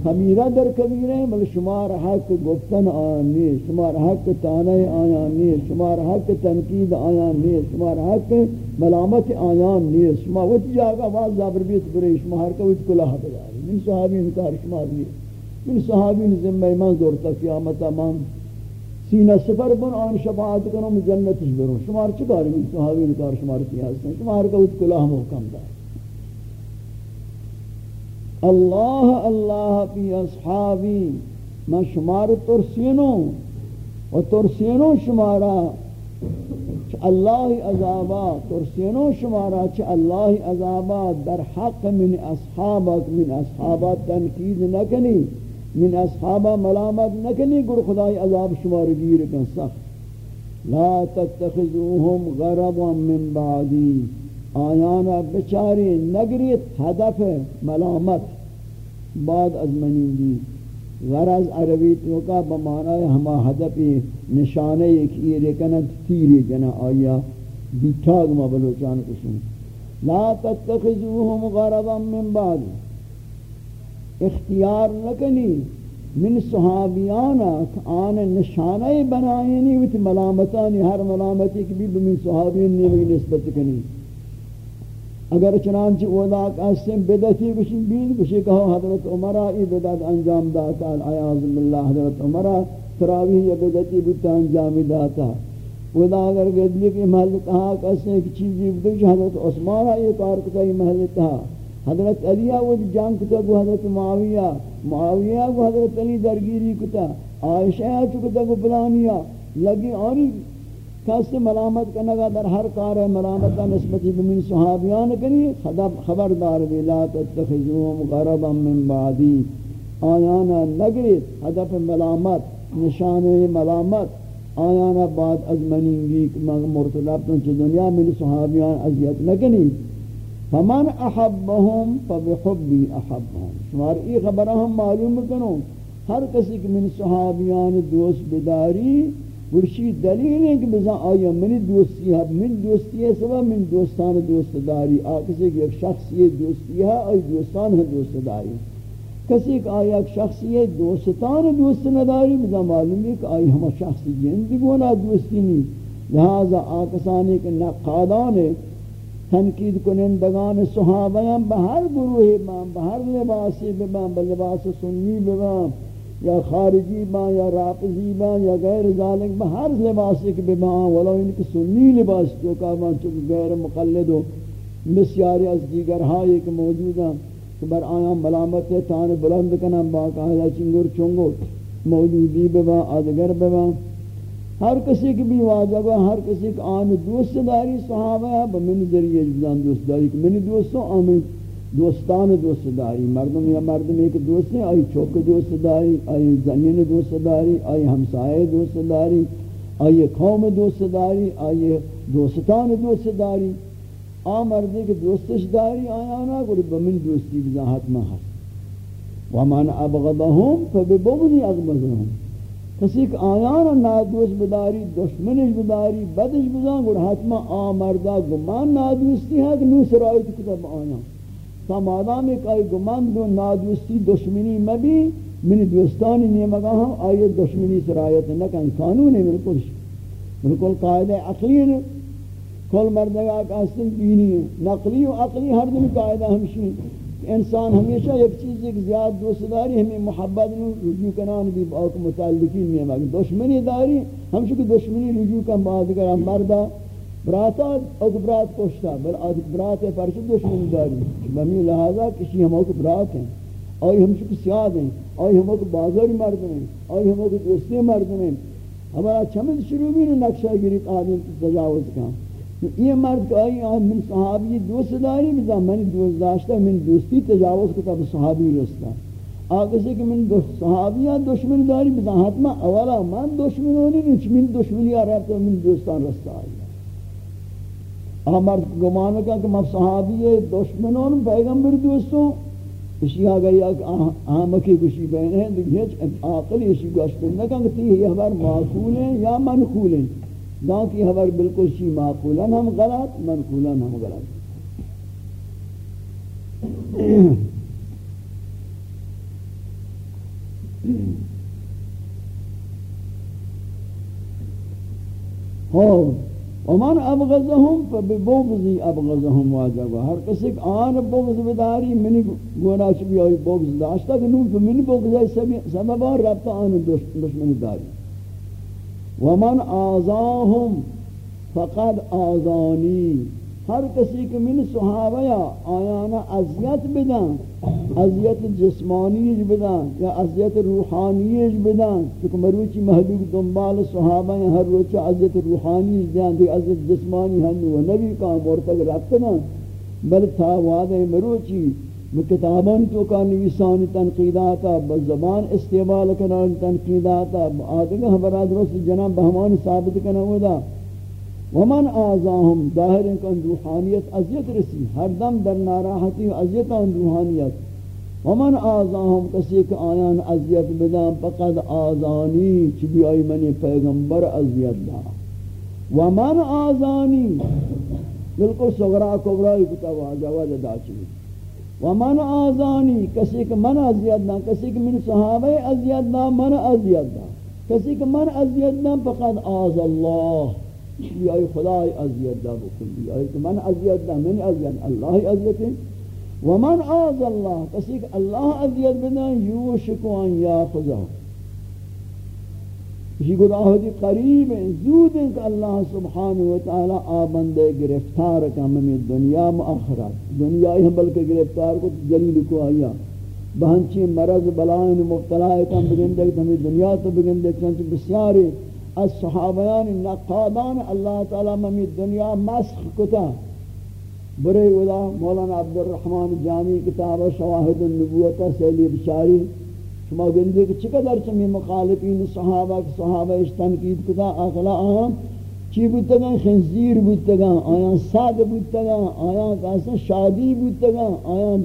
خمیرہ در کبیر ہیں، بل شمار حق گفتن آیانی شمار حق تانے آیانی شمار حق تنقید آیانی شمار حق ملامت آیانی شما وچ جاگا باز زبر بیت برے، شما ہر کوئی کلاہ بداری من صحابی انکار شما بھی من صحابی ذمہ من زورتا قیامت من سینہ سفر بن آن شفاعت کنو من جنتش برو شمار چکاری من صحابی نکار شمار تیاز شمار کا ات کلاہ محکم دار اللہ اللہ پی اصحابی من شمار ترسینو و ترسینو شمارا چھ اللہ عذابا ترسینو شمارا چھ اللہ عذابا در حق من اصحابک من اصحابات تنقید نکنی من اصحابہ ملامت نکنی گر خدای عذاب شمار گیر کن، سخت. لا تتخذوهم غربا من بعدی. آیانا بچاری نگریت حدف ملامت. بعد از منی دی. غرض عربی تو کا بمعنی ہما حدفی نشانے ایک ایرے کنت تیرے جنا آیا. بیتاگ ما بلوچان کسون لا تتخذوهم غربا من بعدی. اختیار نکنی. من صحابیانا آن نشانہ بنائینی ویت ملامتانی ہر ملامتی کی بھی من صحابین نیوی نسبت کنی. اگر چنانچہ اولا قاسم بدتی بشی بین بشی کہو حضرت عمرہ ای بدت انجام داتا العیاض باللہ حضرت عمرہ تراویح یا بدتی بتا انجام داتا اولا اگر گدلی کی محل کہا قاسم کی چیزی بدتی حضرت عثمانہ یہ کار کتا یہ محل کہا حضرت علی وہ جنگ کتا، گو حضرت معاویہ معاویہ کو حضرت علی درگیری کتا، عائشہ چکتا گو پلانیا لگی آنی کس ملامت کنگا در ہر کار ملامت نسبتی بمین صحابیان کنی خبردار بھی لا تتخذوهم غربا من بعدی۔ آیانا نگرید حدف ملامت، نشان ملامت۔ آیانا بعد از منینگی مرتلب تن چھ دنیا من صحابیان عذیت نکنی۔ فمن احبهم فبحبی احبهم شمار ای خبر ہم معلوم کنو ہر کسی کہ من صحابیان دوست بداری ورشی دلیل ہے کہ بزا آیا منی دوستی ہے، من دوستی ہے سبا من دوستان دوست داری آکسی کہ ایک شخصی دوستی ہے، آئی دوستان ہے دوست داری کسی کہ آیا ایک شخصی دوستان دوست نداری بزا معلوم ہے کہ آئی ہم شخصی جن گونا دوستی نہیں۔ لہذا آکسانی کے نقادان تنقید کنندگان صحابیان بہر گروہ بان بہر لباسی بان بلباس سنی بان یا خارجی بان یا راپزی بان یا غیر ذالک بہر لباسی بان ولو ان کی سنی لباس جو کا بان چکہ غیر مقلد و مسیاری از دیگر ہائی کہ موجود ہیں کہ بر آیاں ملامت تان بلند کنم باقاعدہ چنگر چنگو موجودی بان آدگر بان ہر کسی کی بھی واجب ہے، ہر کسی کی آن دوست داری، صحابہ ہے بمن ذریعے جزان دوست داری، کہ منی دوستوں آمین دوستان دوست داری، مردم یا مردم ایک دوست ہیں، آئی چوک دوست داری، آئی زمین دوست داری، آئی ہمسائے دوست داری، آئی قوم دوست داری، آئی دوستان دوست داری۔ آ مردی کے دوستش داری آیا نا کہ بمن دوستی بزاحت میں ہے وَمَنْ أَبْغَضَهُمْ فَبِبُغْضِ أَغْمَزَهُمْ۔ کسی کہ آیان نادوس بداری، دشمنش بداری، بدش بزان گر حتما آمردہ گمان نادوستی ہے کہ نو سرائیت کتب آیان۔ تا مادام ایک آئی گمان دو نادوستی دشمنی مبی، من دوستانی نیمگا ہم ہاں آئی دشمنی سرائیت نکن، قانون ہے ملکل ملکل قائدہ عقلی ہے۔ کل مردگا کہستن دینی ہے۔ نقلی و عقلی ہر دن قائدہ ہمشی۔ انسان ہمیشہ ایک چیز، ایک زیاد دوست داری، ہمیں محبت نو رجوع کنان بھی باق متعلقین میں مگر دشمنی داری ہم چکہ دشمنی رجوع کن بعد اگر ہم مردہ براتا اوک برات کشتا بل آدھ برات ہے دشمنی داری، بمی لہذا کسی ہم اوک برات ہیں، آئی ہم چکہ سیاد ہیں، آئی ہم اوک بازاری مرد ہیں، آئی ہم اوک دوستی مرد ہیں، ہمارا چمد شروع بھی نقشہ گری قادم تجاوز کام یہ مرد کہ آئی آن من صحابی دوست داری بزا من دوست داشتا من دوستی تجاوز کتا صحابی رستا. آگے سے کہ من صحابیہ دشمن داری بزا حتما اولا من دشمن ہونی نیچ، من دشمنی آ رہتا من دوستان رستا آئی. مرد گمان کا کہ من صحابی دشمنون پیغمبر دوستوں اسی آگئی آمکی کشی بین ہیں دیکھ آقلی اسی گوشتن نکن کہ تی ہمار معقول ہیں یا منقول ہیں. دان کی خبر بالکل شی معقولا ہم غلط منقولا ہم غلط۔ ہاں ومن ابغضهم فببغضي ابغضهم واجبا ہر کسی آن بغض بداری منی گونا چبی آئی بغض داشتا کہ نون منی بغض ہے سبب ربط آن دشمن داری۔ ومن آزاهم فقد آزانی ہر کسی کہ من صحابہ آیانا عذیت بدن عذیت جسمانی بدن یا عذیت روحانی بدن، چونکہ مروچی محلوک دنبال صحابہ ہر روچ عذیت روحانی بدن دی عذیت جسمانی ہنو و نبی کا مرتق رکھنا بل تھا وعدہ مروچی کتابان تو کا نویسان تنقیداتا بزبان استعمال کرنا تنقیداتا آدھگا ہمارا درست جناب بہمان ثابت کرنا ہودا۔ ومن آزاهم ظاہر کن روحانیت عذیت رسی، ہر دم در ناراحتی عذیتان روحانیت۔ ومن آزاهم کسی کہ آیان عذیت بدن، فقد آزانی چبی آئی منی پیغمبر عذیت دا۔ ومن آزانی بالکل صغرا کبرائی کتاب آجاوہ دا و من آزانی، کسی که من ازید دا کسی که من صحابه ازید دا من ازید دا کسی که من ازید دا فقط آز الله. یا خدای ازید دا بکلی یا که من ازید دا من ازید اللہ و من آز الله. کسی که الله ازید بدن یوشکو ان یا خدا. اسی گناہ دی قریب ہیں، زود ہیں کہ اللہ سبحانہ وتعالی آبندے گرفتار کا ہمیں دنیا مؤخرات دنیا ہی ہم بلکہ گرفتار کو جلیل کو آیا۔ بہنچی مرض بلائن مبتلا کم بگندے کہ ہمیں دنیا تو بگندے چنچ بسیاری از صحابیان نقادان اللہ تعالی ہمیں دنیا مسخ کتا۔ برے ودا مولانا عبد الرحمن جامی، کتاب شواہد النبوت سیلی بشاری شما گندے کہ چقدر چمی مخالفین صحابہ کہ صحابہ اس تنقید کتا اخلا آیاں چی بودتگاں خنزیر بودتگاں آیاں ساد بودتگاں آیاں کہاسا شادی بودتگاں آیاں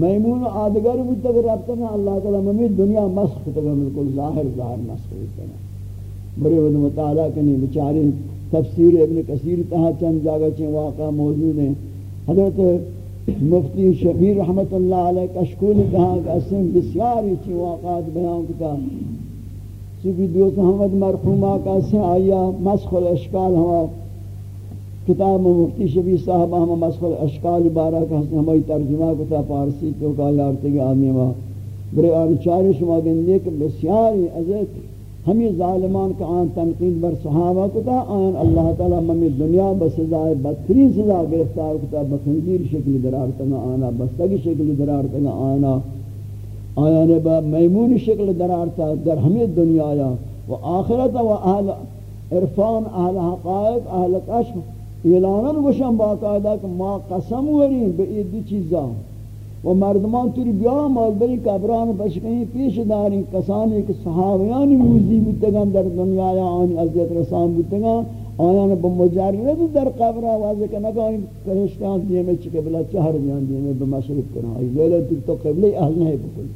میمون آدگر بودتگاں ربتگاں اللہ تعالی ممی دنیا مسخ کتگاں ملکل ظاہر ظاہر مسخ بودتگاں بڑے ود مطالعہ کنی بچاری تفسیر ابن کثیر تہا چند جاگہ چین واقع موجود ہیں۔ حضرت مفتی شبیر رحمت اللہ علیہ کشکول کہا کہ اسم بسیاری چی واقعات بیان کتا چونکہ دوست محمد مرحومہ کا اسم آیا مسخ الاشکال ہوا۔ کتاب مفتی شبیر صاحب ہم مسخ الاشکال بارہ کا حسن ہماری ترجمہ کتا پارسی تو کا یارتگی آدمی برے آن چاری شما گندے کہ بسیاری عزت ہمیں ظالمان کا آن تنقید بر صحابہ کتا، آن اللہ تعالی ممی دنیا بسزائے بدترین سزا گرفتار کتا، بخنزیر شکل درار تنگا آنا بستگی شکل درار تنگا آنا آیان با میمون شکل درار تا، در ہمیں دنیا آیا و آخرت و اہل عرفان، اہل حقائق، اہل کشف اعلانن گوشن باقاعدہ کہ ما قسم ورین بے ایدی چیزاں و مردمان توری بیا مال بری قبران بشکنی پیش داری کسانی که صحابیانی موزی بودتگان در دنیا یا آنی عزیت رسان بودتگان آیان با مجرد در قبر آوازه که نگاهی کرشتان دیمه چی قبله چهر بیان دیمه بمشرف کنه. آئی ویلے تو قبله اہل نہیں بکلی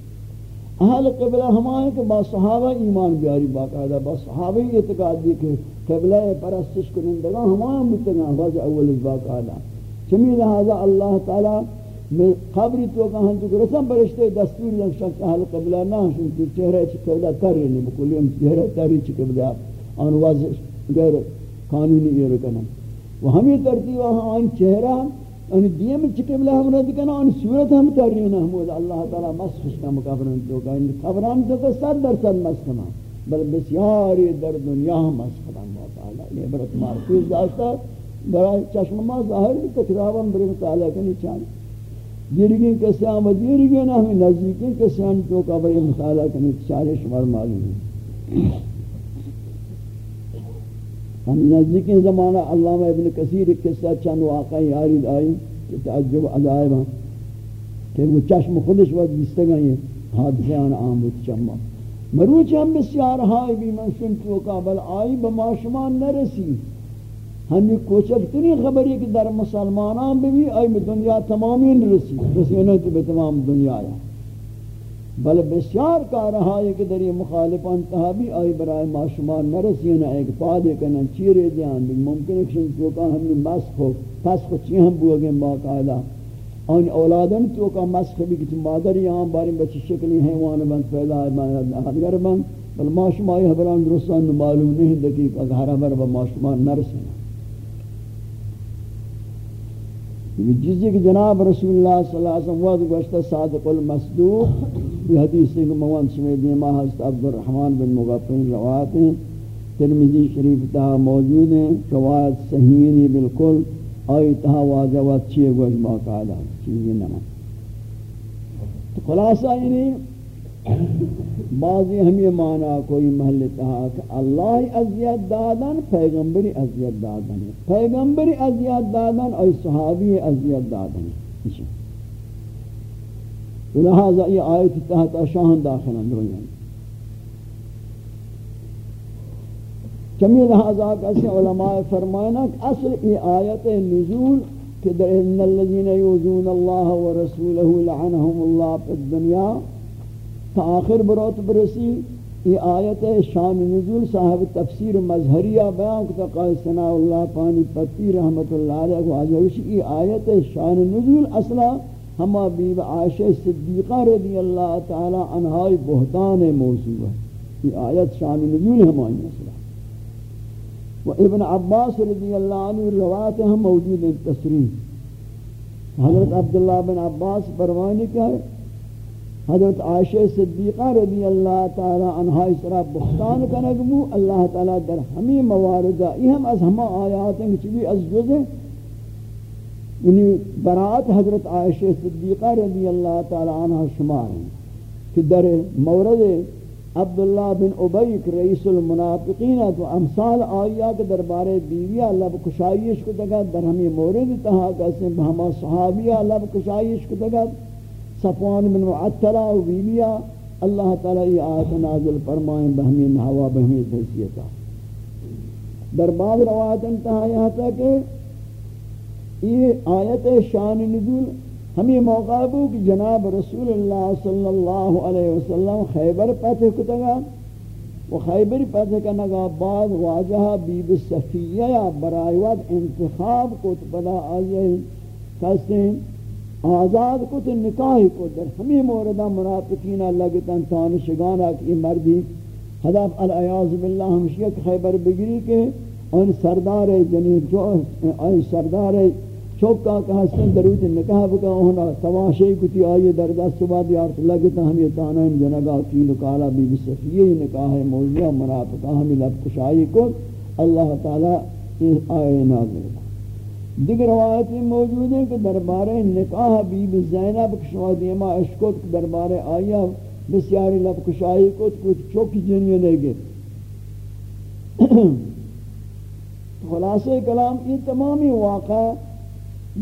اہل قبلہ ہمائیں کہ با صحابہ ایمان بیاری باقاعدہ با صحابہ اعتقاد دی کہ قبلہ پرستش کنندگان ہمائیں بودتگان واضح اول باقاعدہ چمی لہذا اللہ تعالی میں قبری تو کہاں جو رسم برشتے دستور لگ شخص اہل قبلہ نہ شن تو چہرہ چ قبلہ کر نہیں بکلی ہم چہرہ تاری چ قبلہ ان واضح غیر قانونی یہ رکنا وہ ہمیں ترتیب وہاں ان چہرہ ان دیم چ قبلہ ہم رد کنا ان صورت ہم تر نہیں محمود اللہ تعالی مسخ کا مقابلہ تو کہ ان خبران تو صد درصد مسخنا بل بسیار در دنیا مسخنا اللہ تعالی یہ برت مارکوز داشتا برای چشم ما ظاہر بھی کتاباں برے تعالی کنی چاہیے دیرگین کسی آم و دیرگین ہمیں نزدیکین کسی آم تو کا مطالعہ کرنے چارے شمار معلوم ہے ہم نزدیکی زمانہ علامہ ابن کثیر ایک قصہ چند واقعی آرید آئی کہ تعجب عجائب ہیں۔ کہ وہ چشم خودش وقت دیستگا یہ حادثے آن عام بود چمہ مروچ ہم بسیار ہائی بھی منشن چوکا بل آئی بماشمان نرسی۔ ہمی کوچکتنی خبری کہ در مسلمانان بھی آئی دنیا تمامی رسی نہیں تو بتمام دنیا آیا۔ بل بسیار کا رہا ہے کہ در یہ مخالفان تہا آئی برای معشمان نرسی نہ ایک پادے کنن چیرے دیان بھی ممکن ہے کہ چوکا ہمیں مسخ ہو، پسخ چی ہم بوگیں باقاعدہ۔ ان اولادن چوکا مسخ بھی کچھ مادر یہاں باری بچی شکلی حیوان بند پیدا ہے اگر بند۔ بل معشمائی حبران درستان معلوم نہیں دقیق، اگر ہر حبر با معشمان نرسی جزی کہ جناب رسول اللہ صلی اللہ علیہ وسلم وقت گوشتا صادق المصدوق، یہ حدیث ہے کہ موان سمیدی ما حضرت عبد الرحمن بن مغفرین روایت ہیں۔ ترمیزی شریف تہا موجود ہیں۔ روایت صحیحی بالکل۔ آئی تہا واضح وقت چیئے گوش باقاعدہ چیزی نمان تو خلاصہ یعنی بعضی ہمیں معنی کوئی محل تہا کہ اللہ عذیت دادن، پیغمبری عذیت دادن پیغمبری عذیت دادن اور صحابی عذیت دادن اچھا۔ لہذا یہ آیت تحت شاہن داخل اندر یعنی۔ چمی لہذا کسی علماء فرمائنا کہ اصل یہ آیت نزول کہ در ان الذین یوزون اللہ ورسولہ لعنہم اللہ پی الدنیا تا آخر بروت برسی، یہ آیت شان نزول صاحب تفسیر مظہریہ بیان کتا قائد سنا اللہ پانی پتی رحمت اللہ علیہ کو آجوش یہ آیت شان نزول اصلا ہما بیب عائشہ صدیقہ رضی اللہ تعالی عنہائی بہتان موضوع ہے۔ یہ آیت شان نزول ہمائی اصلا۔ و ابن عباس رضی اللہ عنہ روایت ہم موجود ہیں تصریح حضرت عبداللہ بن عباس پروانی کیا ہے حضرت عائشہ صدیقہ رضی اللہ تعالی عنہ اس طرح بختان کنگمو اللہ تعالی در ہمیں مواردہ، یہ ہم از ہمیں آیات ہیں کہ از جزے یعنی برات حضرت عائشہ صدیقہ رضی اللہ تعالی عنہ شمار ہیں۔ کہ در مورد عبداللہ بن عبیق رئیس المنافقین تو امثال آیا کہ دربار بیویہ لب کشائیش کو دگا در ہمیں مورد تہا کیسے ہما صحابیہ لب کشائیش کو دگا صفوان بن معطلہ و بیبیا اللہ تعالی یہ آیت نازل فرمائیں بہمی نحوا بہمی حیثیتا در بعض روایت انتہا یہاں تھا کہ یہ آیت شان نزول ہمیں موقع بو کہ جناب رسول اللہ صلی اللہ علیہ وسلم خیبر پتہ کتگا و خیبر پتہ کنگا بعد واجہ بیب صفیہ یا برائیوات انتخاب کت پدا آئیے، کہتے ہیں آزاد کو تو نکاح کو در ہمیں موردہ منافقین لگتاں تانشگانا کی مردی حدف العیاض باللہ ہمشیت خیبر بگری کے ان سردار جنیب جو ان سردار چوکا کا حسن دروت نکاح بکا ہونا تواشی کتی آئی در دست صبح دیارت لگتا ہمیں تانین جنگا کی لکالا بی بصفیہ نکاح موضوع منافقہ، ہمیں لب کشائی کو اللہ تعالی آئے نازل کو۔ دیگر روایت موجود ہیں کہ دربار نکاح بی بی زینب کشوا دیما اشکت دربار آیا بسیاری لب کشائی کت کت چوکی جنیے لے گئے۔ [coughs] خلاصہ کلام یہ تمامی واقع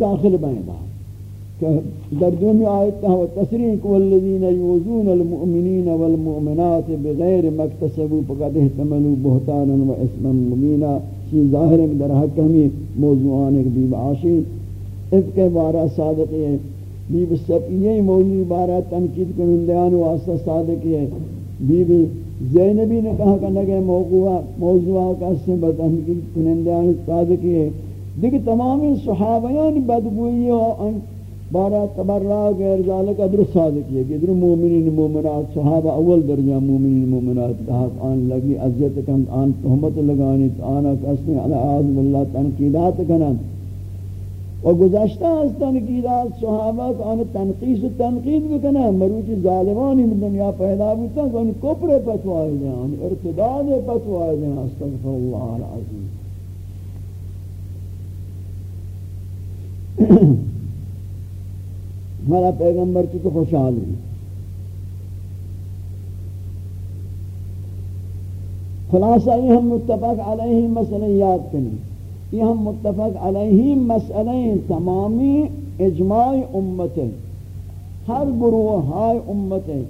داخل بین بات کہ در دومی آیت تہا و تصریح والذین یوزون المؤمنین والمؤمنات بغیر مکتسبو، فقد احتملو بہتانا و اسما مبینا۔ چیز ظاہر ہے در حق ہمیں موضوعان ایک بیب عاشی اس کے بارہ صادق ہے بیب سپیہ موضوع بارہ تنقید کنندیان واسطہ صادق ہے بیب زینبی نے کہا کہ لگے موضوع موضوع کا سے بتنقید کنندیان صادق ہے دیکھ تمام صحابیان بدگوئی اور بارہ تبرہ غیر ذالک ادر صادق ہے کہ ادر مومنین مومنات صحابہ اول درجہ مومنین مومنات تحق آن لگی عزیت کن آن تحمت لگانی آنا کسنی علی آزم اللہ تنقیدات کنن و گزشتہ از تنقیدات صحابہ آن تنقیس و تنقید بکنن مروچ ظالمانی دنیا پیدا بیتا کہ ان کپر پتوائی دیں ان ارتداد پتوائی دیں استغفر اللہ العظیم ہمارا پیغمبر کی تو خوشحال ہوئی خلاصہ یہ ہم متفق علیہ مسئلہ یاد کریں۔ یہ ہم متفق علیہ مسئلہ تمامی اجماع امت ہے ہر گروہ ہائے امت ہے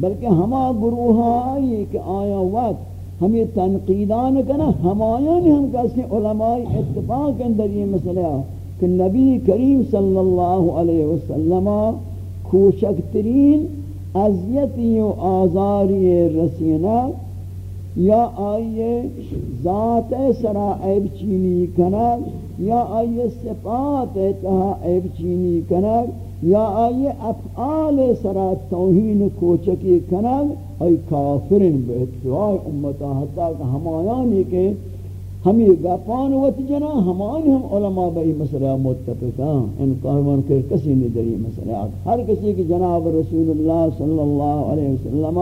بلکہ ہما گروہ ہاں آئی کہ آیا وقت ہمیں تنقیدان کنا، ہمایاں ہم کسی علماء اتفاق اندر یہ مسئلہ کہ نبی کریم صلی اللہ علیہ وسلم کوشک ترین عذیتی و آزاری رسینہ یا آئیے ذات سرا عیب چینی کنگ یا آئیے صفات تہا عیب چینی کنگ یا آئیے افعال سرا توہین کوچکی کنگ ای کافرن بہتوائی امتا، حتی کہ ہمایانی کے ہمیں گپان وقت جنا ہمانی ہم علماء بئی مسئلہ متفقان۔ ان قائمان کے کسی نے دری مسئلہ۔ ہر کسی کی جناب رسول اللہ صلی اللہ علیہ وسلم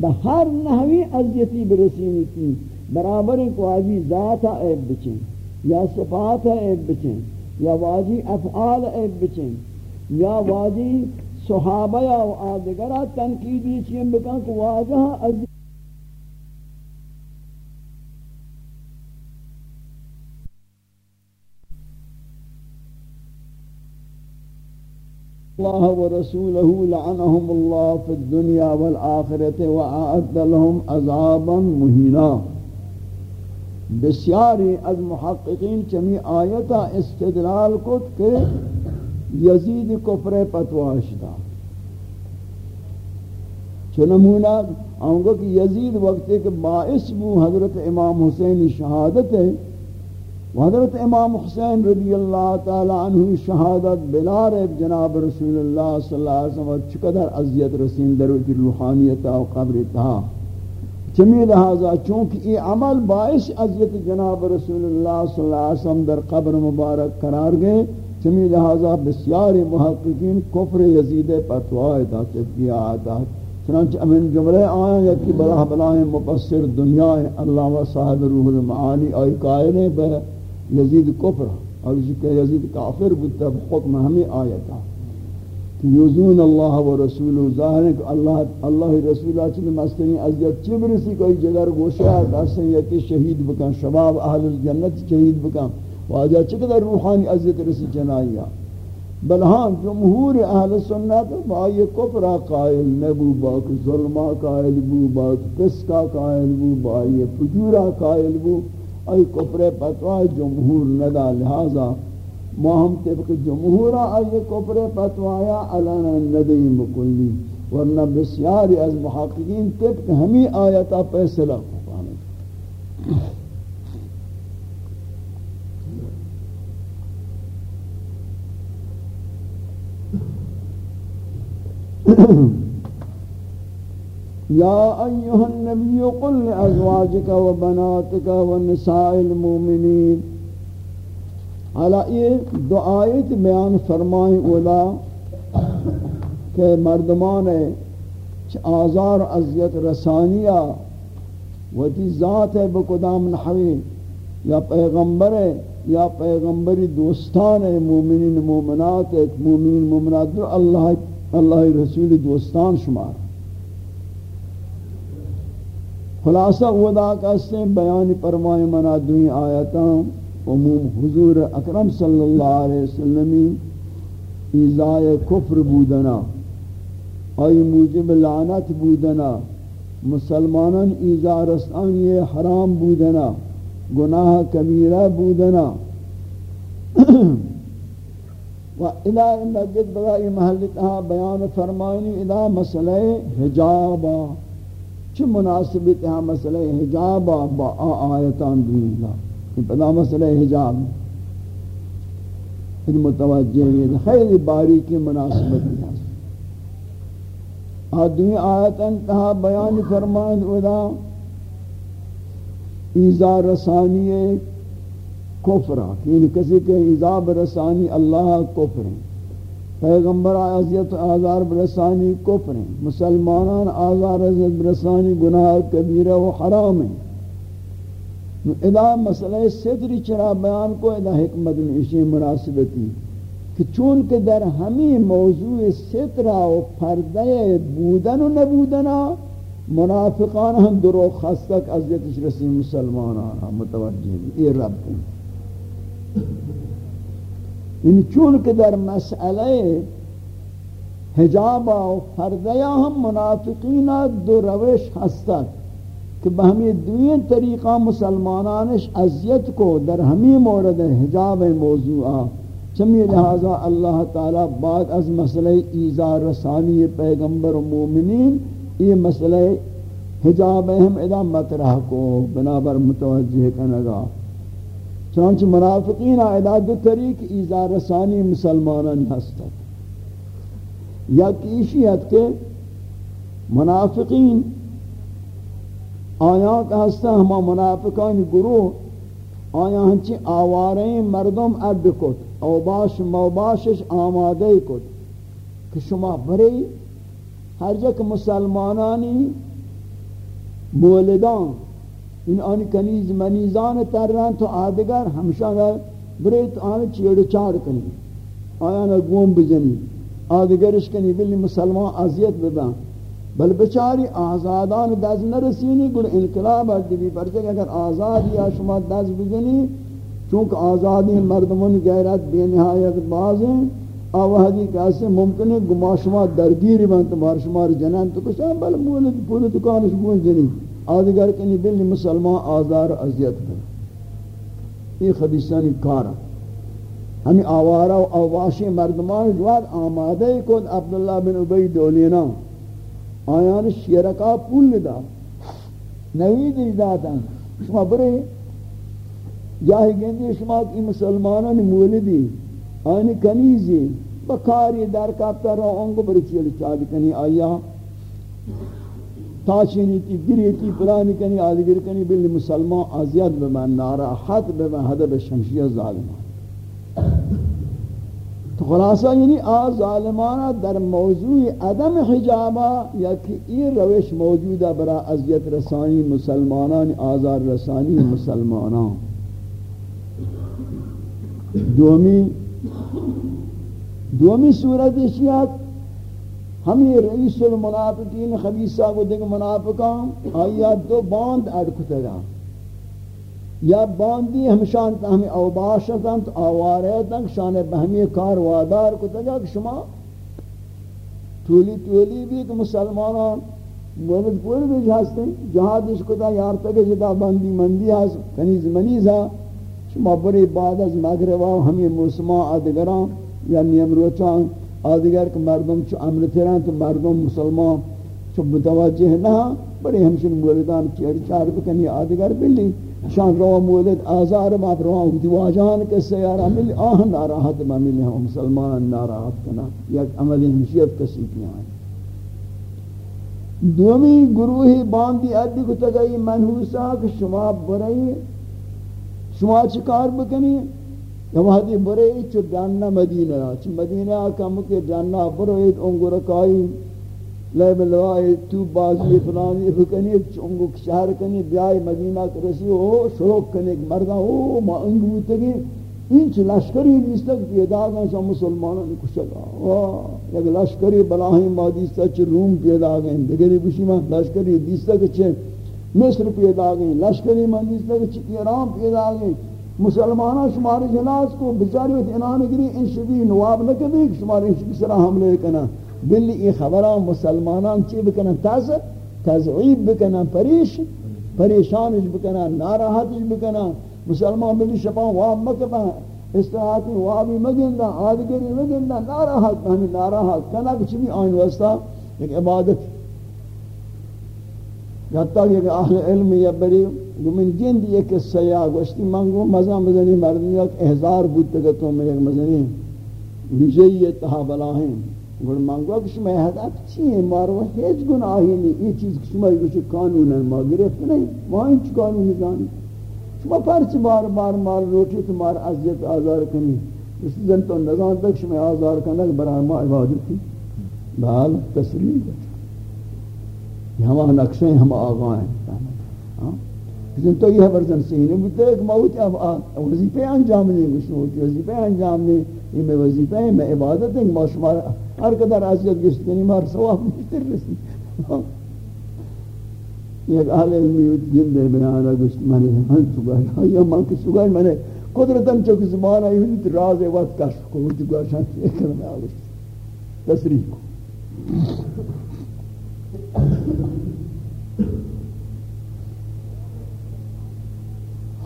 بہر نحوی عزیتی برسینی کی۔ برابر کو آجی ذات عیب بچیں، یا صفات عیب بچیں، یا واجی افعال عیب بچیں، یا واجی صحابہ یا آدگرہ تنقیدی چیئے بکن کو واجہ عزیتی الله ورسوله لعنهم الله في الدنيا والآخرة وأعد لهم عذابا مهينا بسیاری از محققین چمی آیتا استدلال کت کہ یزید کفر پتواش دا چنمونا آنگو کہ یزید وقت کہ باعث بو حضرت امام حسین شہادت ہے۔ حضرت امام حسین رضی اللہ تعالی عنہ شہادت بلا بلار جناب رسول اللہ صلی اللہ علیہ وسلم چقدر عذیت رسین در کی روحانیت و قبر تھا۔ چمی لہذا چونکہ یہ عمل باعث عذیت جناب رسول اللہ صلی اللہ علیہ وسلم در قبر مبارک قرار گئے چمی لہذا بسیار محققین کفر یزید پتوائے تھا چکیا آتا چنانچہ امین جملے آئیں یکی بلا بلائیں مپسر دنیا اللہ و صاحب روح المعانی آئی قائلیں بہ یزید کفر. اور اسی کہ یزید کافر بودتا حکم ہمیں آیتا کہ یوزون اللہ و رسول ظاہر ہے کہ اللہ اللہ رسول اللہ چلی مستنی عزیت چی برسی کوئی جگر گوشہ دستن یکی شہید بکن، شباب اہل الجنت شہید بکن واجہ چقدر روحانی عزیت رسی جنائیہ بل ہاں جمہور اہل سنت بائی کفرہ قائل نبو، باک ظلمہ قائل بو، باک قسکہ قائل بو بائی فجورہ قائل بو. ای کفر فتوا جمہور ندا، لہذا ما ہم طبق جمہور ای کفر فتوایا علانا ندی مکلی ورنہ بسیاری از محققین طبق ہمیں آیتا فیصلہ کو [coughs] يا أيها النبي قل لأزواجك وبناتك ونساء المؤمنين. على یہ دعائیت بیان فرمائیں اولا کہ مردمان آزار عذیت رسانیہ و تی ذات ہے بقدام نحوی یا پیغمبر ہے یا پیغمبری دوستان ہے، مومنین، مومنات ہے مومنین، مومنات دو اللہ اللہ رسول دوستان شمار۔ خلاصہ ودا کا سے بیان فرمائے منا دوئی آیتاں، عموم حضور اکرم صلی اللہ علیہ وسلم ایزائے کفر بودنا، آئی موجب لعنت بودنا، مسلمانان ایزا رسان یہ حرام بودنا، گناہ کبیرہ بودنا۔ و الہ مسجد بغائی محلتہا بیان فرمائنی، الہ مسئلہ حجابہ۔ چھ مناسبت ہے مسئلہ حجاب با آیتان دوئیلا یہ پدا مسئلہ حجاب. پھر متوجہ ہے خیلی باریکی مناسبت ہے. آدمی آیتان کہا بیان فرمائد ادا ایزا رسانی کفرہ یعنی کسی کہ ایزا برسانی اللہ کفر ہے پیغمبر عزیت آزار برسانی کفر ہیں، مسلمانان آزار عزیت برسانی گناہ کبیرہ و حرام ہیں۔ ادا مسئلہ ستری چرا بیان کو، ادا حکمت نشی مناسبتی کہ چونکہ در ہمیں موضوع سترہ و پردہ بودن و نبودنا، منافقان ہم درو خستک عزیتش رسی مسلمانان متوجہ بھی یہ رب ان یعنی چون کہ در مسئلہ حجاب و فردیا ہم منافقین دو روش ہستک کہ بہمی دوین طریقہ مسلمانانش عزیت کو در ہمی مورد حجاب موضوع چمی لہذا اللہ تعالی بعد از مسئلہ ایزار رسانی پیغمبر و مومنین یہ مسئلہ حجاب ہم ادا مطرح کو. بنابر متوجہ کنگا. چنانچہ منافقین ادا دو طریق ایزار رسانی مسلمانان ہستک یا کیشیت کے منافقین آیا کہ ہستا ہما منافقان گروہ آیا ہنچی آواریں مردم اب کت او باش موباشش آمادے کت کہ شما بری ہر جک مسلمانانی مولدان ان آنی کنیز منیزان تران تو آدگر ہمشہ بری تو آنی چیڑ چار کنی. آیا نا گوم بجنی آدگرش کنی بلی مسلمان عذیت بدن بل بچاری آزادان دز نرسینی گل انقلاب اردی پرچک اگر آزاد یا شما دز بجنی چونکہ آزادی مردمون غیرت بے نہایت باز ہیں آوہدی کیسے ممکن ہے گما شما درگیری بنت مار شما جنان تو کچھ بل مولد پول دکانش بون جنی. آدگر کنی بلی مسلمان آزار عذیت کر یہ خبیصانی کارا ہمیں آوارا و آواشی مردمان جواد آمادہ کن عبداللہ بن عبی دولینا. آیان شیرکا پول دا نوید داتا شما برے. جاہی گندی شما کی مسلمانان مولدی. آنی کنیزی. بکاری در کپتا رو انگو بری چیل چاہدی کنی آیا. تاچینی تی گری تی پرانی کنی آدگر کنی بلی مسلمان آزیاد بمن نارا حد بمن حد بشمشی ظالمان. تو خلاصہ یعنی آ ظالمانہ در موضوع عدم حجابہ یا کہ یہ روش موجودہ برا عذیت رسانی مسلمانان آزار رسانی مسلمانان. دومی دومی صورت اشیات ہمیں رئیس المنافقین خبیصہ کو دیکھ منافقان آیا دو باند اڑکتے گا۔ یا باندی ہمشان تا ہمیں اوباشتاں تو آوارتاں شان بہمی کار وادار کو تجا کہ شما تولی تولی بھی کہ مسلمانان مولد پوری بھی جہاستے ہیں جہاد اس کو تا یار جدا باندی مندی ہاس کنیز منیز ہا شما بری بعد از مغربا ہمیں مسلمان آدگران یا نیم روچان آدگر کہ مردم چو عمل تیران تو مردم مسلمان چو متوجہ نہ، بڑے ہمشن مولدان چیر چار بکنی آدگر بلی شان رو مولد آزار ما رو ہوتی واجان کے سیارہ مل آہ، ناراحت ما ہم مسلمان، ناراحت کنا۔ یک عمل ہمشیت کسی کی آئیں دومی گروہی باندی ادی کو تگئی منحوسا کہ شما برائی شما چکار بکنی؟ یا وحدی برائی چو جاننا مدینہ چو مدینہ کم کے جاننا برائی انگرکائی لے ملوائے تو بازی فلانی فکنی چونگو شہر کنی بیائی مدینہ کرسی ہو شروع کنی مردہ ہو، ما انگو تگی۔ انچ لشکری دیستک پیدا گا شا مسلمانوں نے کشگا یک لشکری بلاہی ما دیستا چھ روم پیدا گئے۔ دگری بشی ما لشکری دیستک چھ مصر پیدا گئے۔ لشکری ما دیستک چھ ایران پیدا گئے۔ مسلمانوں شماری جناز کو بچاری وقت انان گری، ان شبی نواب نکبی شماری ان شبی سرا حملے کنا۔ بلی ای خبران مسلمانان چی بکنن تاز تزعیب بکنن پریش، پریشانش بکنن ناراحتش بکنن مسلمان بلی شپان واب مکبن استراحاتی وابی مگندن آدگری مگندن ناراحت ہمیں ناراحت، کنا کچھ بھی آئین وستا ایک عبادت حتی کہ اہل علم یا بری من جند یک سیاہ گوشتی منگو مزا مزنی مردی یک احزار بود تگتوں میں یک مزنی. نجی تہا بلاہیں گل مانگو کہ شما ہدف چیئے مارو ہیچ گناہی نہیں یہ چیز کہ شما کچھ قانون ہے ما گرفت نہیں ما انچ قانون جانی شما پرچ بار بار مار روٹی تمہار عزیت آزار کنی. اس دن تو نظام تک شما آزار کنک برای ما عبادت کی بحال تسلیم بچا یہ ہمارا نقشیں ہم آغا ہیں۔ ہاں؟ لیکن تو یہ برزن سینے بودتے ایک موت وظیفے انجام نہیں، کچھ وظیفے انجام نہیں۔ یہ میں وظیفہ ہے میں عبادت ہے ما شمار، ہر قدر عزیت گشت کنی، مار ثواب بیشتر رسی یک اہل علمی جن دے بیانا گوشت میں نے من سگائی یا من کی سگائی میں نے قدرتاً چوک زبان آئی ہوئی راز وقت کشف کو ہوتی گوشت شان ایک کرنے آگوشت تصریح کو۔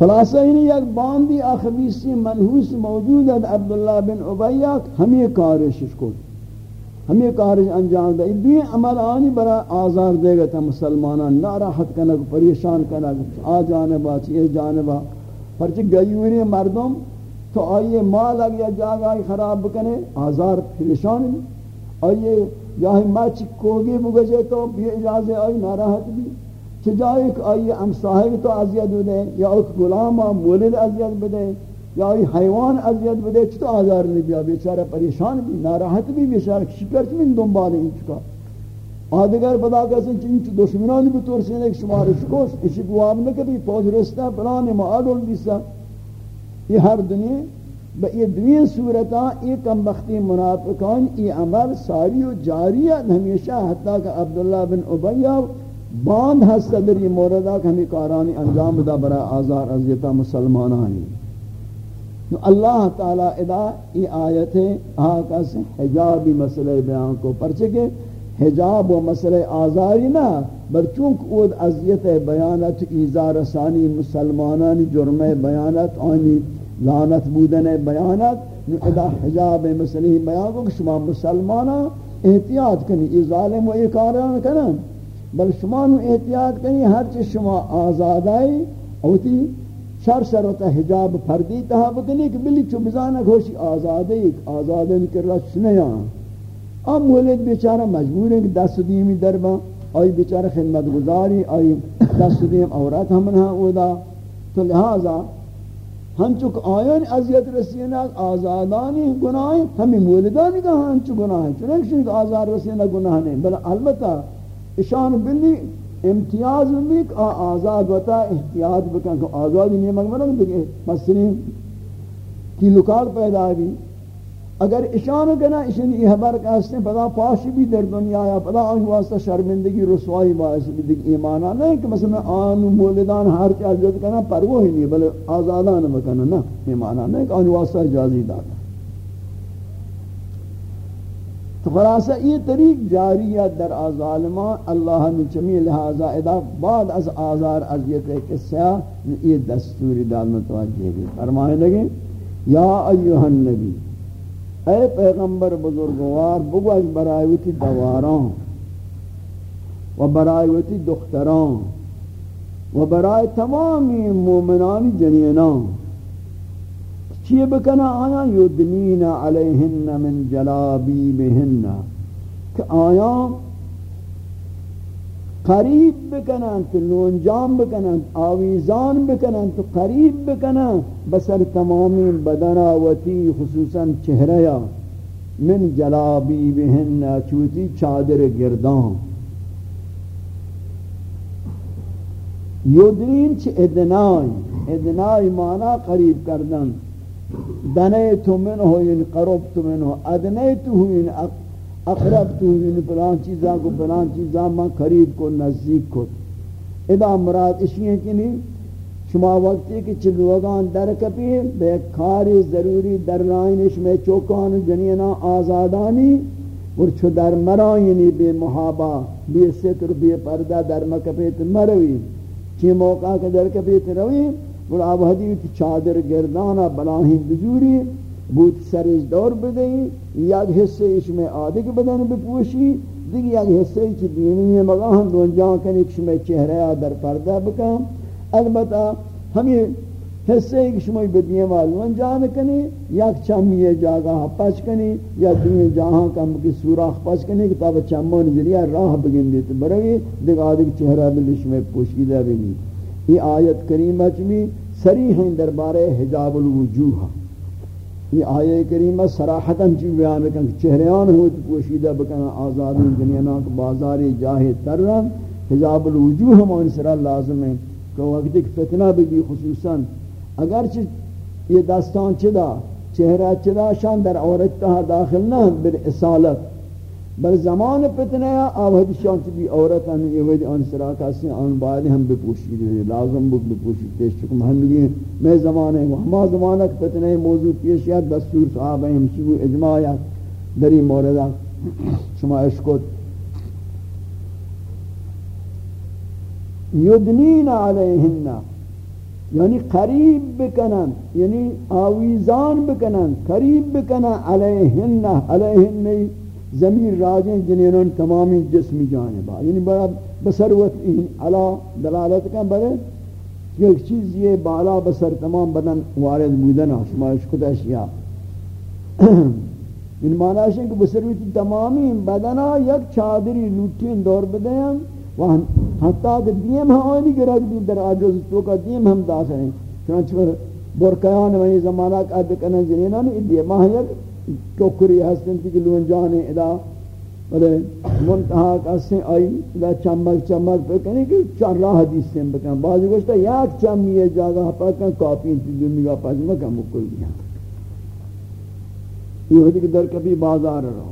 خلاصہ ہی یک باندی اخبیسی منحوس موجود ہے عبداللہ بن عبیہ، ہمیں کارشش کو۔ ہمیں کارش انجام دے۔ بھی عمل آنی برا آزار دے گا تھا مسلمانان۔ ناراحت کنک پریشان کنک آ جانبا چیئے جانبا پرچہ گئیونی مردم، تو آئیے مال اگیا جاگا آئی خراب بکنے، آزار پریشان آئیے، یا ہی مچ کوگی بگجے تو بھی اجازے آئی ناراحت بھی۔ چجائے کہ آئی ہم صاحب تو عذیت بدے، یا ایک غلام مولد عذیت بدے، یا ای حیوان عذیت بدے چھتا آزار نہیں بیا، بیچارہ پریشان بھی، ناراحت بھی، بیچارہ کسی پر چمین دنبال این چکا۔ آدھگر پدا کسی چنچ دشمنانی بطور سینے ایک شمار شکوش اسی قواب نکبی پوج رستا، پلان معادل بیسا یہ ہر دنیا، با یہ دوی صورتا، یہ کم بختی منافقان، یہ عمل ساری و جاریت ہمیشہ حتی کہ عبداللہ بن عبیہ باند ہست در یہ موردہ کہ ہمیں کارانی انجام دا برا آزار عزیتا مسلمانانی تو اللہ تعالی ادا یہ آیت ہے سے حجابی مسئلہ بیان کو پرچے کہ حجاب و مسئلہ آزاری نہ بل چونک اود عذیت بیانت ایزا رسانی مسلمانانی جرم بیانت، آنی لعنت بودن بیانت، نو ادا حجاب مسئلہ بیان کو کہ شما مسلمانا احتیاط کنی یہ ظالم و یہ کاران کنن۔ بل شما نو احتیاط کنی ہر چیز شما آزادائی اوتی شر شرط حجاب پردی تہا بکنی کہ بلی چو بزانہ گوشی آزادی ایک آزادی نکر رہا چنیا اب مولد بیچارہ مجبور ہے کہ دست دیمی دربا، آئی بیچارہ خدمت گزاری، آئی دست دیم عورت ہمنہ اودا۔ تو لہذا ہم چک آیان عذیت رسینا آزادانی گناہیں ہمیں مولدانی کہاں ہم چک گناہیں چنانکہ شنک آزاد رسینا گناہ نہیں، بل البتہ اشان بلی امتیاز بھی کہ آزاد ہوتا احتیاط بکن کہ آزادی نہیں مگمنا کہ مسلم کی لکال پیدا بھی اگر اشان کنا اشان یہ حبر کا اس نے پدا پاشی بھی در دنیا یا پدا آن واسطہ شرمندگی رسوائی باعث بھی دیکھ ایمانا نہیں کہ مثلا آن مولدان ہر چاہ جد کنا پرو ہی نہیں بلے آزادان بکنا نا ایمانا نہیں کہ آن واسطہ اجازی داتا تو خلاصہ یہ طریق جاریت در آظالمان اللہ نے چمی لہذا ادا بعد از آزار عذیت قصہ یہ دستوری دال متوجہ بھی فرمائے لگے، یا ایوہ النبی، اے پیغمبر بزرگوار بگوش برائیوتی دواران و برائیوتی دختران و برای تمامی مومنانی جنینان۔ چی بکنا آیا یدنین علیہن من جلابیبہن، کہ آیا قریب بکنن تو لونجام بکنن آویزان بکنن تو قریب بکنن بسر تمامی بدناوتی خصوصا چہریا، من جلابیبہن، چوتی چادر گردان. یدنین چھ ادنائی ادنائی معنی قریب کردن. دنیت منه یعنی قربت منه ادنیت یعنی اقربت یعنی فلان چیزاں کو فلان چیزاں میں قریب کو، نزدیک کو۔ ادا مراد اسی ہے کہ نہیں، شما وقتی کہ چلوگان در کپی بے کاری ضروری در لائنش میں چوکان جنینا آزادانی، اور چھو در مرائنی بے محابا، بے ستر، بے پردہ در مکپیت مروی۔ چی موقع کے در کپیت روی اور آب حدیث چادر گردانا بلاہی بجوری بوت سرش دور بدئی، یک حصے اس میں آدھے بدن بپوشی دیکھ یک حصے چی دینی مگاہن دون جان کنی کش میں چہرہ در پردہ بکم البتہ ہمیں حصے ایک شمائی بدنی معلوم جان کنی، یک چمی جاگہ پچ کنی یا دنیا جہاں کم کی سوراخ پچ کنی کہ تاب چمون ذریعہ راہ بگن دیتے بروی دیکھ آدھے چہرہ بلش میں پوشیدہ بگی یہ آیت کریمہ چمی سریح دربار حجاب الوجوہ۔ یہ آیت کریمہ صراحتاً چی بیان کن چہریان ہوتی پوشیدہ بکن آزاد دنیا کے بازار جاہ ترن حجاب الوجوہ ہم سرا لازم ہے کہ وقت ایک فتنہ بھی خصوصاً اگرچہ یہ دستان چدا، چہرہ چدا شان در عورت تہا داخل نہ بر اصالت۔ بل زمان فتنہ یا آوہد شانت بھی عورت ان یہ وجہ ان سراکہ سے ان بعد ہم بپوشی دے لازم بک بپوشی تیش چکم ہم لگی میں زمانے ہوں، ہما زمانہ فتنہ موضوع پیش یا دستور صحابہ ہم شبو اجماع یا دری موردہ شما اشکت یدنین علیہن یعنی قریب بکنن یعنی آویزان بکنن، قریب بکنن علیہن علیہن زمین راجیں جنینوں تمامی جسمی جانبا یعنی بڑا بسروت این علا دلالت کا بڑے کہ ایک چیز یہ بالا بسر تمام بدن وارد بودن شمایش کت اشیاء [clears throat] ان معنی ہے کہ بسروت تمامی بدنا یک چادری لوٹین دور بدیں وہاں حتیٰ کہ دیم ہم آنی گرد بھی در آجوز تو کا دیم ہم داخل ہیں. چنانچہ برکیان وہی زمانہ کا دکنن جنینان ادیے ماہیت ٹوکری ہستن کی لون جانے، ادا بلے منتہا کسے آئی، ادا چمک چمک پہ کہنے کہ چار راہ حدیث سے بکن۔ بعضی گوشتا یک چمی ہے جاگہ پاکن کاپی تی دنی کا پاس مکہ مکل دیا۔ یہ ہوتی کہ در کبھی بازار رہا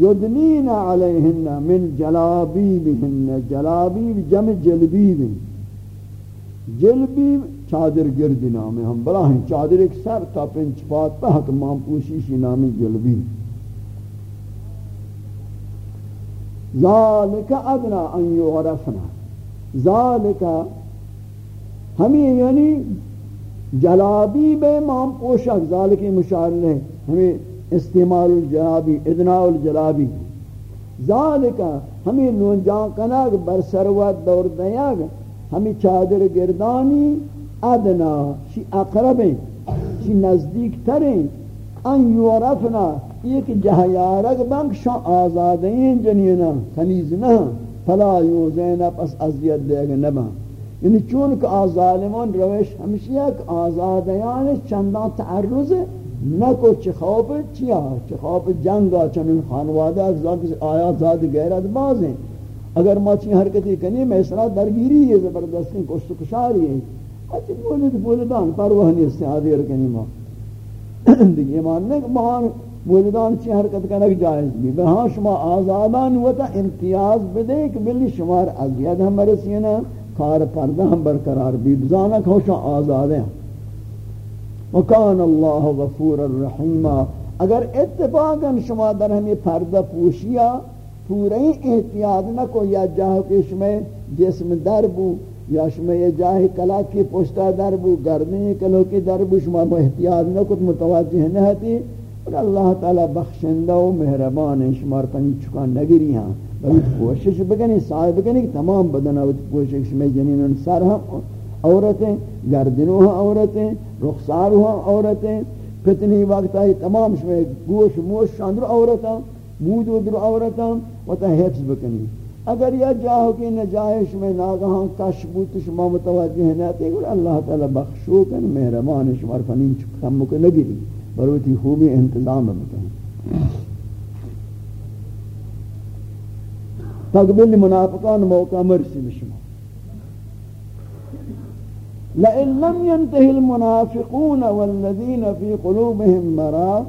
یدنین علیہن من جلابیبہن، جلابیب جمع جلبیب۔ جلبیب چادر گرد نام ہم، بلا ہیں چادر ایک سر تا پنچ پات پہ حق مام پوشیشی نامی جلبی ذالک ادنا ان یغرفنا۔ ذالک ہمیں یعنی جلابی بے مام پوشک، ذالک مشاعر ہے۔ ہمیں استعمال الجلابی، ادنا الجلابی۔ ذالک ہمیں نونجان کناگ برسروت دور دیاگ۔ ہمیں چادر گردانی ادنا شی اقرب شی نزدیک تریں ان یورفنا، ایک جہیارک بنک شان آزاد ہیں جنینا کنیز نہ، فلا یوزینا پس ازیت دے گا نبا. یعنی چونکہ آزالمان روش ہمشیہ کہ آزادیان چندان تعرض نہ کو چی خوف چیا، چی خوف جنگا، چنین خانوادہ آیات ذات غیرت باز ہیں اگر ما چی حرکتی کنی میں اسرا درگیری ہے زبردستی، کشت کشاری. ہے اچھا بولد بولدان پرواہ نہیں اس سے آدھی رکنی ماں دیکھ ایمان نے کہ وہاں بولدان چی حرکت کنک جائز بھی بہاں شما آزادان ہوتا امتیاز بدے کہ بلی شمار ازید ہم برسینا کار پردہ ہم برقرار بھی بزانا کھوشا آزاد ہیں وکان اللہ غفور الرحیم اگر اتفاقا شما در ہمیں پردہ پوشیا پورے احتیاط نہ کو یا جاہو کہ شما جسم در بو یا شما یہ جاہی کلا کی پوشتا در بو گردنی کلو کی در بو، شما احتیاط نہ کت متوجہ نہ ہوتی اور اللہ تعالی بخشندہ و مہربان شمار پنی چکا نگری ہاں۔ بلکہ کوشش بکنی صاحب بکنی کہ تمام بدن آوت کوشش شما جنین سر ہم عورتیں، گردنوں ہاں عورتیں رخصار ہاں عورتیں۔ فتنی وقت آئی، تمام شما گوش موش شاندر عورتاں مود و در عورتاں و تا حفظ بکنی۔ اگر یا جاہو کی نجائش میں ناگہاں کش بوت شما متوجہ ہے ناتے گوڑا اللہ تعالی بخشو کن مہرمان شما فنین چکم کو نگری بروتی خوبی انتظام بکن تقبل منافقان موقع مرسی بشما لئن لم ينتهي المنافقون والذين في قلوبهم مرض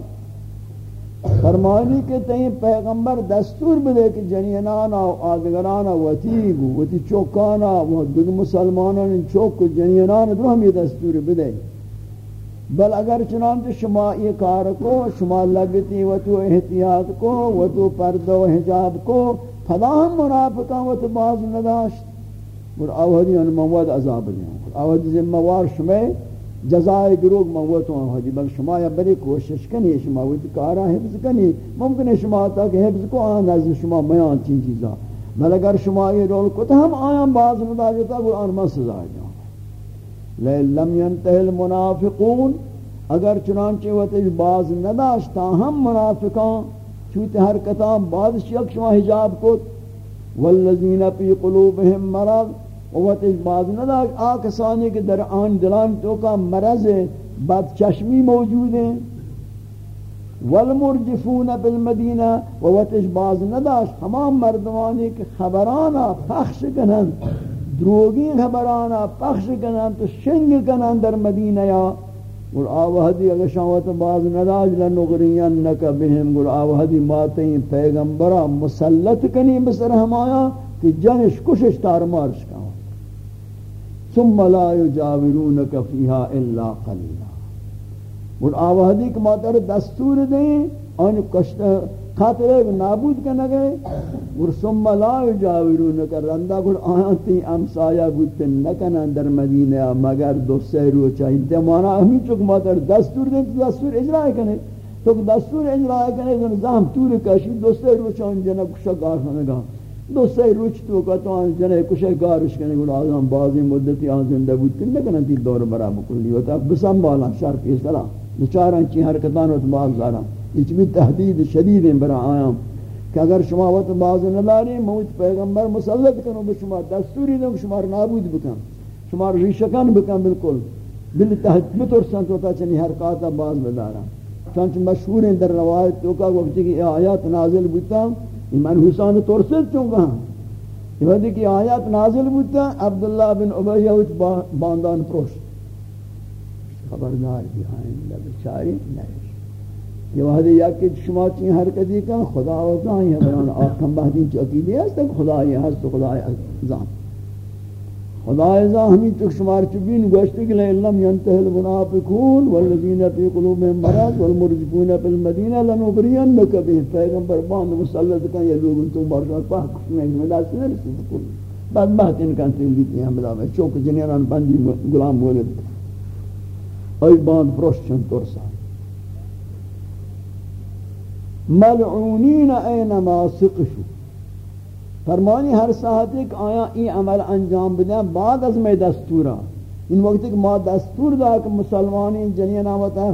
فرمانی کہ تئیں پیغمبر دستور بدے کہ جنینانا و آدگرانا وطیگو وطی چوکانا و دگ مسلمانان چوک و جنینانا در ہم یہ دستور بدے بل اگر چنانچہ شما یہ کار کو، شما لگتی و تو احتیاط کو، و تو پرد و حجاب کو، فلا ہم منافقہ و تو باز نداشت۔ اور آوہدی ان مواد عذاب دیں آوہدی ذمہ وار شما جزائے گروگ موتوں حجی بل شما یا بری کوشش کنی، شما ویدی کارا حفظ کنی. ممکن ہے شما تا کہ حفظ کو آن نزد شما میان چین چیزا. بل اگر شما یہ رول کو تو ہم آیاں باز مدا جتا گو آن ما سزا جاؤں لیل لم ینتہ المنافقون، اگر چنانچہ وقت باز نداشتا ہم منافقان چوتے حرکتان بعض شک شما حجاب کو والذین فی قلوبهم مرض وقت بعض نہ آکسانی کے در آن دلان تو کا مرض بد چشمی موجود ہیں۔ والمرجفون بالمدینہ وقت بعض نہ داشت، تمام مردمانی کے خبرانا پخش کنن دروگی خبرانا پخش کنن تو شنگ کنن در مدینہ یا۔ گل آوہدی، اگر شاوت باز نداج لنغرینک بهم گل آوہدی ماتیں، پیغمبرہ مسلط کنی بسر ہم آیا کہ جنش کشش تار مارش کہاں ثم لا يجاورونك فيها الا قليلا۔ گل آوہدی کہ ماتر دستور دیں ان کشت خاطر نابود کرنا گئے ورسم لا جاورون کر رندا گل آنتی امسایا گوت نکنا در مدینہ، مگر دو سه رو چاہیے تے مانا ہمیں چک مادر دستور دیں، تو دستور اجرا کرنے تو دستور اجرا کرنے تو تور کشی، دو سه رو چاہیے جنا کشا گار ہونے گا دو سه رو تو کا تو جنا کشا گارش کرنے گل اعظم بازی مدتی آن زندہ بود. نکنا تی دور برابر کلی ہوتا بسم بالا شرف اسلام بیچارہ چی حرکتان و باز دارا یہ بھی تحدید شدید برا آیام. کہ اگر شما وقت باز نداری موت پیغمبر مسلط کنو بے شما دستوری دوں شما نابود بکن. شما ریشکن بکن بالکل. بل تحت بترسن تو تا چنی حرکات باز بدارا چونچہ مشہور ہیں در روایت تو کا وقتی کی آیات نازل بوتا من حسان ترسد چونگا یہ وقت کی آیات نازل بودتا عبداللہ بن عبیہ باندان پروش۔ خبردار بھی آئیں بچاری نہیں یہ وحدی یا کہ شما چین حرکتی کن، خدا وزائی زانی ہے بران آکم بہدین چاکیدی ہے تک خدا یہ ہے تو خدا زان۔ خدا زان ہمیں تک شمار چبین گوشتی کہ لئلم ینتہ المنافقون والذین فی قلوبهم مرض والمرجفون فی المدینہ لنبرین نکبی پیغمبر باند مسلط کن یہ لوگ انتو مرشان پاک کشنے میں داستی نرسی بکل بعد بہتین کن تلیتی ہیں بلا میں چوک جنیران بندی گلام مولد ای باند پروشچن ترسان ملعونین اینما سقشو فرمانی ہر ساعت ایک آیا این عمل انجام بدیں بعد از میں دستورا۔ ان وقت ایک ما دستور دا کہ مسلمانی جنین آمتا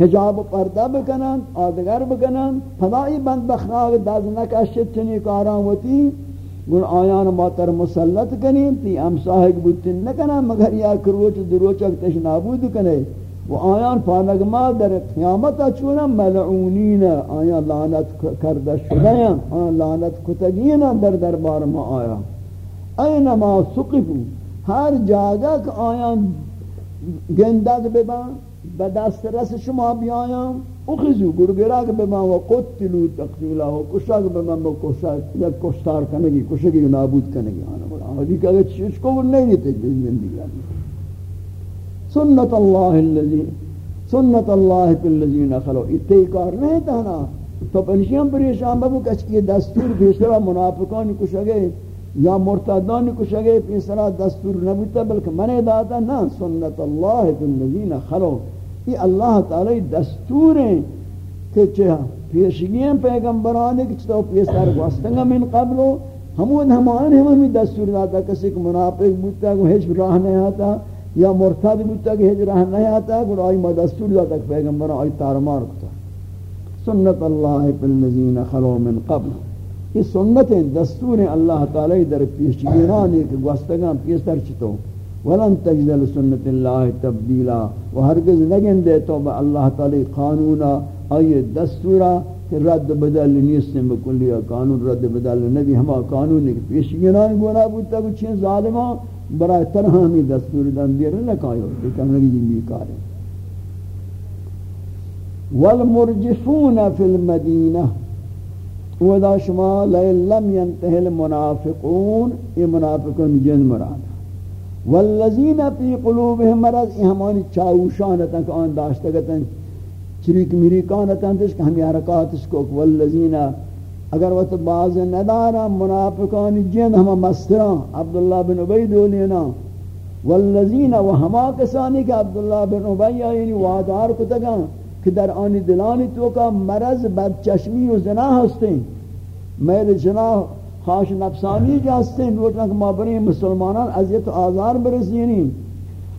حجاب و پردہ بکنن، آدگر بکنن پدائی بند بخناغ دازنک اشت چنی کاران ہوتی گل آیان ما تر مسلط کنیم تی امساہک بودتن نکنن، مگر یا کروچ دروچک تش نابود کنن و آیان پانگما در قیامت چونا ملعونین آیان لعنت کرده شده آیان لعنت کتگین در دربار ما آیا اینما سقفو ہر جاگہ کہ آیان گندگ ببان بدست رس شما بیایم اخذو گرگرک ببان و قتلو تقتیلا و کشک ببان با کشک یک کشتار کنگی کشکی نابود کنگی آنا بڑا آدھی کہ اگر چیز کو زندگی آدھی سنت اللہ اللذی سنت اللہ پی اللذین خلو. اتی کار نہیں تانا تو پنشیان پریشان بابو کچھ دستور پیسرا منافقانی کشگے یا مرتدانی کشگے پیسرا دستور نبوتا بلکہ منع داتا نا سنت اللہ پی اللذین خلو. یہ اللہ تعالی دستور ہیں کہ چاہا پیشگیاں پیغمبرانے کہ چھتا پیسر گوستنگا من قبلو ہمون ہمان ہمیں دستور داتا کسی کو منافق بوتا کو ہیچ راہ نہیں آتا۔ یا مرتد بودتا کہ ہجرہ نہیں آتا گوڑا آئی مدستور داتا کہ پیغمبر آئی تارمار کتا سنت اللہ پی الذین خلو من قبل. یہ سنت دستور اللہ تعالی در پیشگیرانی کہ گوستگان پیستر چتو ولن تجد سنت اللہ تبدیلا. و ہرگز لگن دے تو با اللہ تعالی قانونا. آئی دستورا کہ رد بدل نیستن بکلی قانون رد بدل نبی. ہما قانونی کہ پیشگیران گونا بودتا کہ چین ظالمان. برای تنہا ہمیں دستور دن دیر لکائی ہوتی کہ ہمیں یہ بیکار ہے والمرجفون فی المدینہ ودا شما لم ينتهي المنافقون یہ منافقون جن مراد. والذین فی قلوبهم مرض یہ ہمانی چاوشانتا کہ آن داشتا گتا چریک مریکانتا کہ ہمیں حرکاتش کو والذین اگر وہ تو باز ندارا منافقان جن ہم مستران عبداللہ بن عبید دولینا والذین و کسانی کہ عبداللہ بن عبید یعنی وادار کو تگا کہ در آنی دلانی تو کا مرض بد چشمی و زنا ہستیں میل جنا خاش نفسانی جاستے لوٹنا کہ ما بری مسلمانان عذیت و آزار برسینی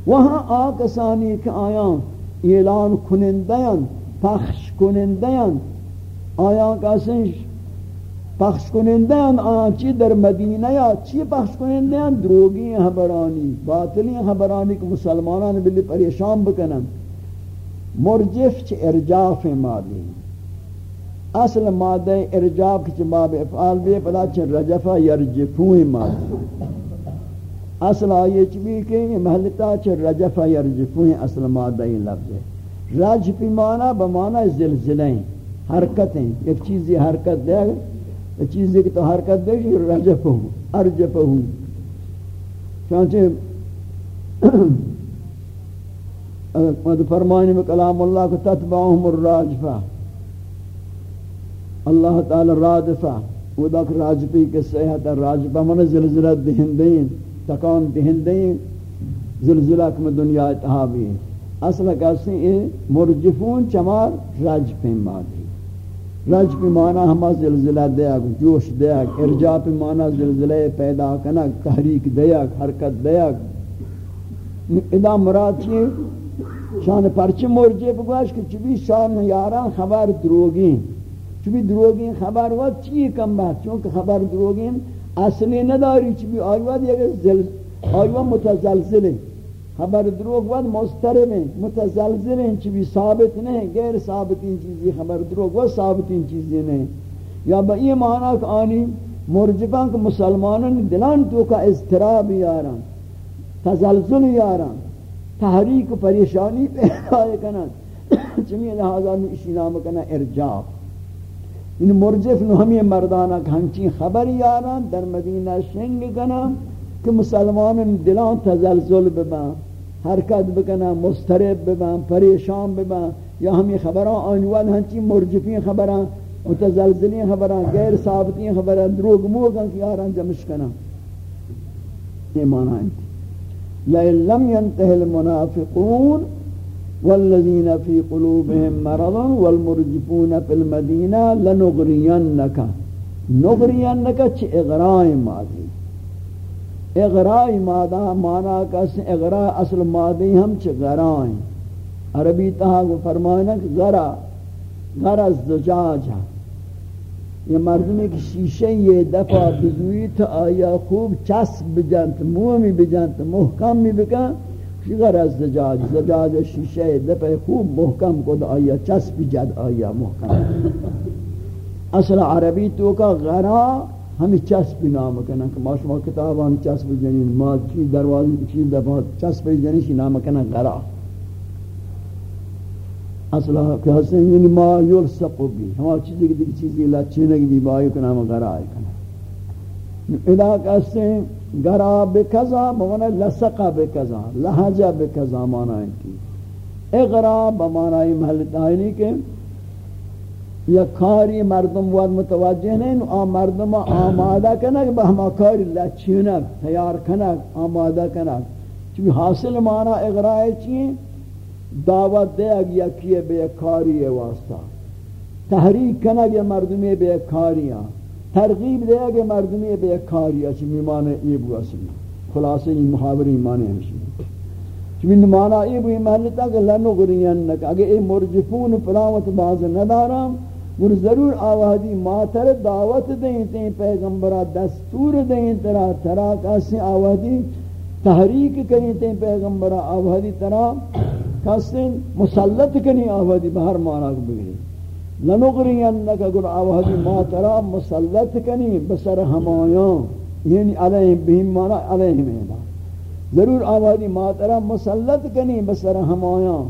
وہاں آکسانی کہ آیاں اعلان کنندیاں پخش کنندیاں آیاں کسنش پخش کننده ان آنچی در مدینه یا چی پخش کننده ان دروگی حبرانی باطلی حبرانی که مسلمانان بلی پریشان بکنن. مرجف چی ارجاف مادی اصل ماده ارجاف چی باب افعال بی پدا چی رجفا یرجفون مادی اصل آئیے چبی کہ یہ محلتا چھ رجف یرجفون اصل مادہ یہ لفظ ہے رجفی معنی بمعنی زلزلیں حرکتیں ایک چیزی حرکت دے گا ایک چیزی کی تو حرکت دے گی رجف ہوں ارجف ہوں چانچہ مد فرمانی میں کلام اللہ کو تتبعهم الراجفہ اللہ تعالی رادفہ وہ دک راجفی کے صحت راجفہ من زلزلہ دہندین تکان دہندین زلزلہ کم دنیا اتحابی اصل کسی مرجفون چمار راجفی مادی راجفی مانا ہما زلزلہ دیا، جوش دیا ارجا پی مانا زلزلہ پیدا کنک تحریک دیا، حرکت دیا۔ ادا مراد چیئے شان پرچ مرجے بگوش کہ چبی شان یاران خبر دروگین۔ چبی دروگین خبر وقت چی کم بات؟ چونکہ خبر دروگین اصلی نداری چبی آیواد یک زل آیواد متزلزل خبر دروگ وقت مسترم ہے متزلزل ہیں چبی ثابت نہیں غیر ثابت ان چیزی خبر دروگ وقت ثابت ان چیزی نہیں یا با یہ معنی کہ آنی مرجبان کہ مسلمانان دلان تو کا اضطراب یاران تزلزل یاران تحریک پریشانی پیدا [laughs] کنا چمی میں اسی نام کنا ارجاف۔ ان مرجف نو ہمیں مردانہ کہ خبر یاران در مدینہ شنگ کنا کہ مسلمان دلان تزلزل ببن۔ حرکت بکنا مسترب ببن پریشان ببن یا ہمیں خبران آنوال ہنچی مرجفین خبران متزلزلین خبران غیر ثابتین خبران دروگ موگن کہ یاران جمش کنا یہ معنی ہے لئن لم ينتهي المنافقون والذين في قلوبهم مرض والمرجفون في المدينة لنغرينك نغرينك چه اغراء مادی اغراء مادہ مانا کس اغراء اصل مادی ہم چه غرائیں عربی تہا فرمائنا کہ غرا غرا الزجاج یہ مردمی کی شیشے یہ دفع بزویت آیا خوب چسب بجنت مومی بجنت محکم می بکن۔ شگر از زجاج زجاج شیشے دفع خوب محکم کد آیا چسب جد آیا محکم۔ اصل عربی تو کا غرا ہمیں چسب نام کنا کہ ما شما کتاب کتابان چسب جنین، ما چی دروازی چی دفع چسب جنین نام کنا غرا. اصلا کہ حسن یعنی ما یلسق بھی ہما چیزی کی دیکھ چیزی لچینک بھی بایو کا نام گرا آئے کنا. ادا کہتے ہیں گرا بکزا بمانا لسقا بکزا لحجا بکزا مانا ہے اغرا بمانا محلتا ہے کہ یا کاری مردم واد متوجہ نہیں آ مردم آمادہ کنک بہما کاری لچینک تیار کنک آمادہ کنک چونکہ حاصل مانا اغراء چیئے، دعوت دے اگیا کیے بے کاری واسطہ۔ تحریک کنا گیا مردمی بے کاریاں۔ ترغیب دے اگے مردمی بے کاریاں چی میمان ایبو اصلی۔ خلاصے یہ محاوری مانے ہمشی۔ چی من مانا ایبو محلتا کہ لنغرینک اگے اے مرجفون پلاوت باز ندارام گر ضرور آوازی ماتر دعوت دیں تین پیغمبرہ دستور دیں ترا ترا کسی آوازی تحریک کریں تین پیغمبرہ آوازی ترا کسن مسلط کنی آوادی بہر مانا کو بگری لنغری انکا گر آوادی ما ترا مسلط کنی بسر ہمایان یعنی علیہم بہم مانا علیہم اینا ضرور آوادی ما ترا مسلط کنی بسر ہمایان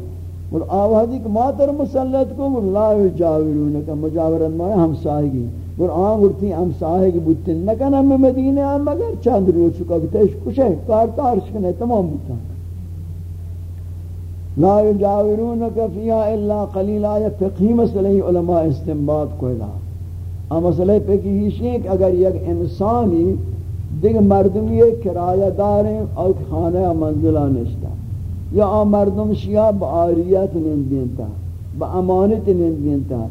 اور آوادی کہ ما ترا مسلط کو گر لا جاورونکا مجاورت مانا ہم ساہگی گر آن گرتی ہم ساہگی بودتن نکن ہم مدینہ ہم مگر چند روز چکا بتاش کچھ ہے کارتار شکنے تمام بودتن لا يجاورونك فيها الا قليلا یا فقہی مسئلہ علماء استنباط کو ادا ا مسئلہ پہ کہ یہ کہ اگر یک انسانی دیگ مردمی کرایہ دار ہیں اور خانہ منزلہ نشتا. یا آ مردم شیعہ بعاریت نندینتا با امانت نندینتا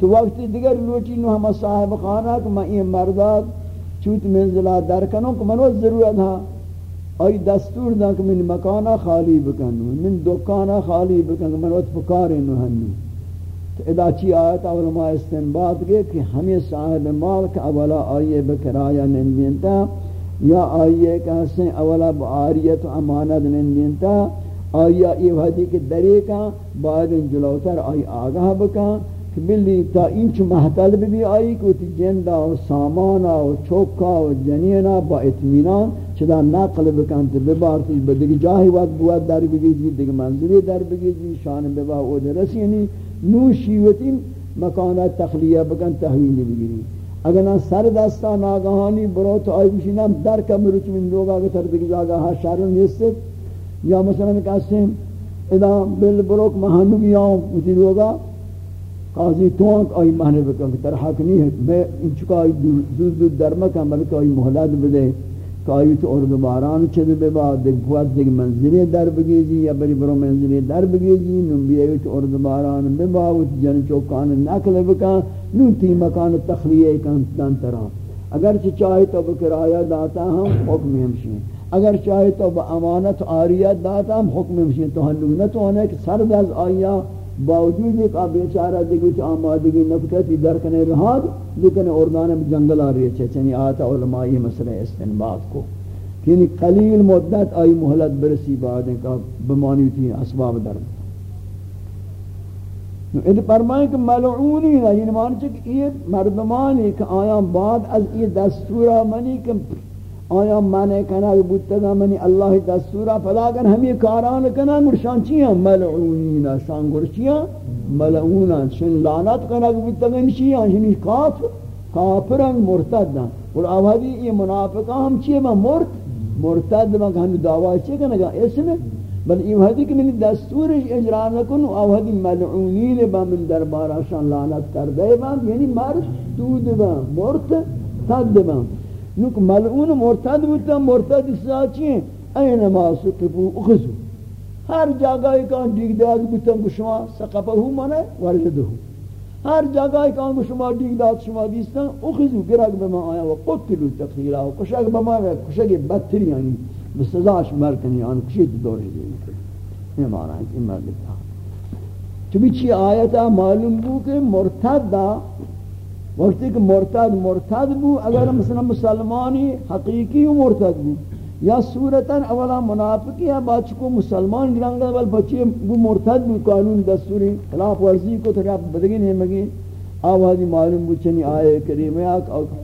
تو وقت دیگر لوٹی نو ہم صاحب خانہ کہ میں یہ مردات چوت منزلہ در کنوں کہ منو ضرورت ہاں۔ آئی دستور دا کہ من مکانا خالی بکنو من دکانا خالی بکنو من وقت نو ہنو تو ادا چی آیت علماء استنباد کے کہ ہمیں صاحب مال کا اولا آئیے بکرایا نندینتا یا آئیے کہ ہسیں اولا بعاریت و امانت نندینتا آیا یہ وحدی کے درے کا بعد جلوتر آئی آگاہ بکا کہ بلی تا انچ محتل بھی آئی کہ تی جندہ و سامانہ و چوکا و جنینہ با اتمینان چدا نقل بکن تے ببارتی بدگی جاہی وقت بواد در بگیزی دیگه منزلی در بگیزی شان ببا او درسی یعنی نو شیوتی مکانات تخلیه بکن تحویل بگیری. اگر نہ سر دستا ناگہانی برو تو آئی بشینا در کمروچ من لوگا کے تر دیگه جاگا ہا شارو نیست یا مثلا کہتے ہیں ادا بل بروک مہانو گیاؤں اتی لوگا، قاضی توانک آئی مہنے بکن کہ تر حق نہیں ہے، میں انچکا آئی زود زود درمکا بلکہ آئی محلات بدے کائی تو اور باران چد بے بعد دیکھ بوات دیکھ منزلی در بگیجی، یا بری برو منزلی در بگیجی، نم بیئی تو اور باران بے باوت جن چوکان نکل بکا، نم تی مکان تخلیه کن دن ترا۔ اگر چاہے تو بکرایا داتا ہم، حکم ہمشیں اگر چاہے تو با امانت آریت داتا ہم حکم ہمشیں تو ہنو نہ تو ہونے کہ سرد از آیا، باوجود ایک بیچارہ دیگو چا آمادگی نکتتی درکنے رہاد، لیکن اردان میں جنگل آ رہی چنی آتا علماء یہ مسئلہ استنباد کو۔ یعنی قلیل مدت آئی محلت برسی بعد کا بمانی تھی اسباب درم اد فرمائیں کہ ملعونی ہے یعنی معنی کہ یہ مردمانی کہ آیا بعد از یہ دستورہ منی کہ آیا مانے کنا بودتا منی اللہ دستورا فلا کر ہمی کاران کنا مرشان چیاں؟ ملعونین شان گرچیاں ملعونا شن لعنت کنا بودتا چیاں شنی یعنی کافر کافران مرتدن اور آوازی یہ منافقہ ہم چیئے میں مرت مرتد میں ہم دعوی چیئے کنا گا اسم بل یہ وحدی کہ منی دستور اجرا نکن، آوازی ملعونین با من دربارا شان لعنت کر دے با یعنی مرد دود با مرت تد با۔ نوک ملعون مرتد بودتا مرتد ساچی ہیں اینما سقفو اخذو ہر جگہ کان دیگ داد بودتا شما سقفہو منے وردہو ہر جگہ کان شما دیگ داد شما دیستا اخذو گرگ بما آیا و قتلو تقیلہ و کشک بما آیا کشک بدتری یعنی بسزاش مرکنی آن کشید دوری دیگی یہ معنی ہے کہ مرد کہا چبی چی آیتا معلوم بو کہ مرتد دا وقتی کہ مرتد مرتد بو، اگر مثلا مسلمانی حقیقی و مرتد بو. یا صورتا اولا منافقی ہے بات کو مسلمان گرانگا بل بچے بو مرتد بو، قانون دستوری، خلاف ورزی کو تو آپ بدگی نہیں مگی آوازی معلوم بو چنی آئے کریم ہے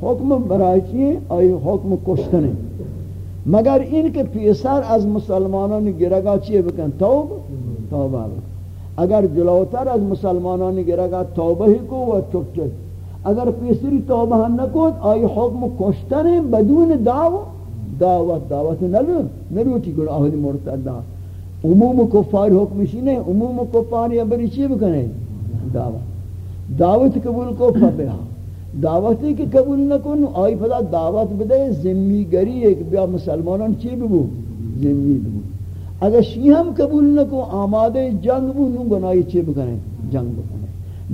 حکم برای چیئے آئی حکم کشتنے مگر ان کے پیسر از مسلمانوں نے گرگا چیئے بکن؟ توب توبہ اگر جلوتر از مسلمانوں نے گرگا توبہ ہی کو وہ چک چک اگر پیسری توبہ نکوت، آئی حکم کشتن بدون دعوت دعوت دعوت نلو نلوٹی گل آہد مرتد عموم کفار حکمشی نہیں عموم کفار یا بری چی بکنے؟ دعوت. دعوت قبول کو فبہا دعوتی کہ قبول نکن آئی پدا دعوت بدے ذمی گری ایک بیا مسلمانان چی ببو؟ ذمی ببو. اگر شیہم قبول نکو، آمادے جنگ بو نو گنائی چی بکنے؟ جنگ بکنے.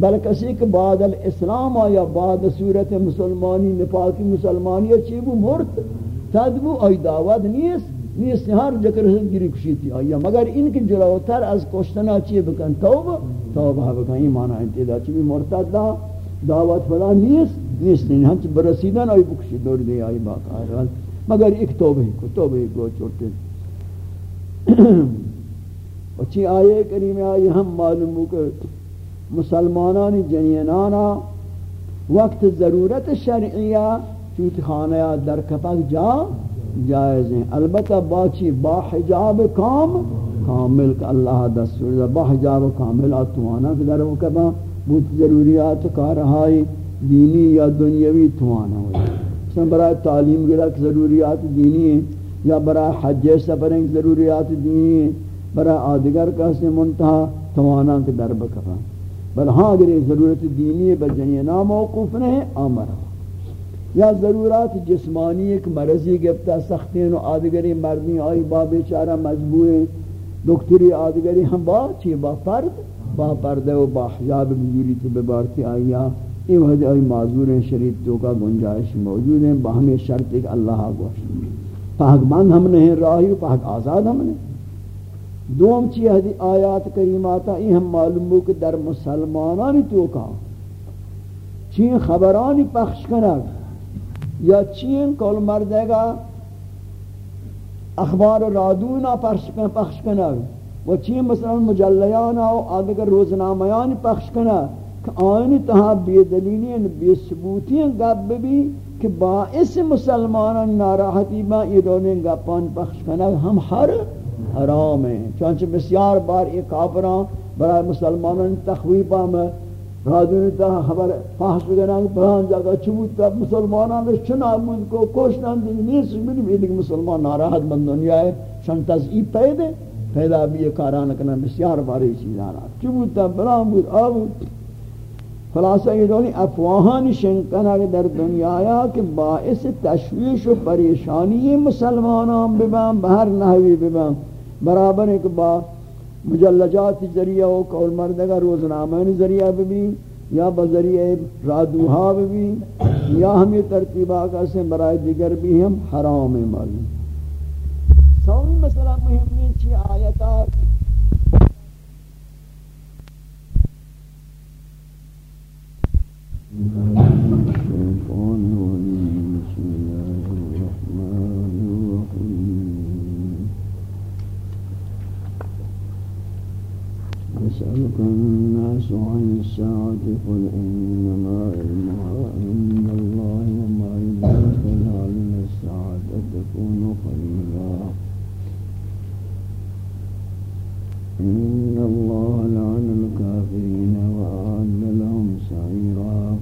بل کسی کہ بعد الاسلام آیا، بعد صورت مسلمانی نفاقی مسلمانی چی بو مرت تدبو آئی دعوت نیست. نیست ہر جکر حسن گری کشی تھی آیا مگر ان کی جلوتر از کشتنا چی بکن؟ توبہ توبہ بکن. ایمانا انتیدا چی؟ بھی مرتد دا دعوت فلا نیست. نیست. نہیں ہم چی برسیدن آئی بکشی. دور دی آئی باقا مگر ایک توبہ کو توبہ کو چھوٹے [clears throat] اچھی آئے کریم آئی ہم معلوم ہو کہ مسلمانانی جنینانا، وقت ضرورت شرعیہ چوت خانہ در کپک جا، جائز ہیں۔ البتہ باچی با حجاب کام، کامل کا اللہ دستور با حجاب کامل آتوانا کہ در وقبا بہت ضروریات کارہائی دینی یا دنیاوی توانا ہوئی۔ مثلا برای تعلیم گرک ضروریات دینی ہیں، یا برای حج سفریں ضروریات دینی ہیں۔ برای آدگر کا سے منتہا توانا کے در بکفا۔ بل ہاں اگر ضرورت دینی بجنی ناموقوف نہیں آمر یا ضرورات جسمانی ایک مرضی گفتا سختین و آدگری مردی آئی با بیچارہ مجبور دکتری آدگری ہم با چی؟ با فرد با پردہ و با حجاب بجوری تو ببارتی آئی یہ وحد آئی معذور ہیں، شریف تو کا گنجائش موجود ہیں۔ باہمی شرط ایک اللہ گوش پاک مند ہم نے راہی پاک آزاد ہم نے دوم چی حدی آیات کریماتا ای ہم معلوم ہو کہ در مسلمانانی تو کا چین خبرانی پخش کنگ یا چین کول مردے گا اخبار رادونا پخش کنگ و چین مثلا مجلیانا و آدھگر روزنامیانی پخش کنگ کہ آئینی تہا بے دلیلین بے ثبوتین گب بھی کہ باعث مسلمانان ناراحتی با یہ دونے گا پان پخش کنا ہم ہر حرام ہیں. چانچہ بسیار بار یہ کافران برای مسلمانان تخویبا میں رادونی تا خبر فحش بگنان پران جاگا چبود تا مسلمانان چنا بود کو کوشنان دی نیست میلی بیدی کہ مسلمان ناراحت بند دنیا ہے شان تزعیب پیدے پیدا بھی یہ کاران کنا بسیار باری چیز آنا چبود تا بران بود آبود خلاصہ یہ دونی افواہانی شنکنا در دنیا آیا کہ باعث تشویش و پریشانی مسلمانان ببن، بہر نحوی ببن. برابر ایک با مجلجات ذریعہ و کول مردگا روزنامین ذریعہ بھی یا بذریعہ رادوہا بھی یا ہم ترتیبہ کا سے برائے دیگر بھی ہم حرام معلوم سومی مسئلہ مہمی چی آیتات الشيطان يسألك الناس عن الساعة قل إنما علمها عند الله وما يدرك لعل الساعة تكون قريبا. إن الله لعن الكافرين وأعد لهم سعيرا.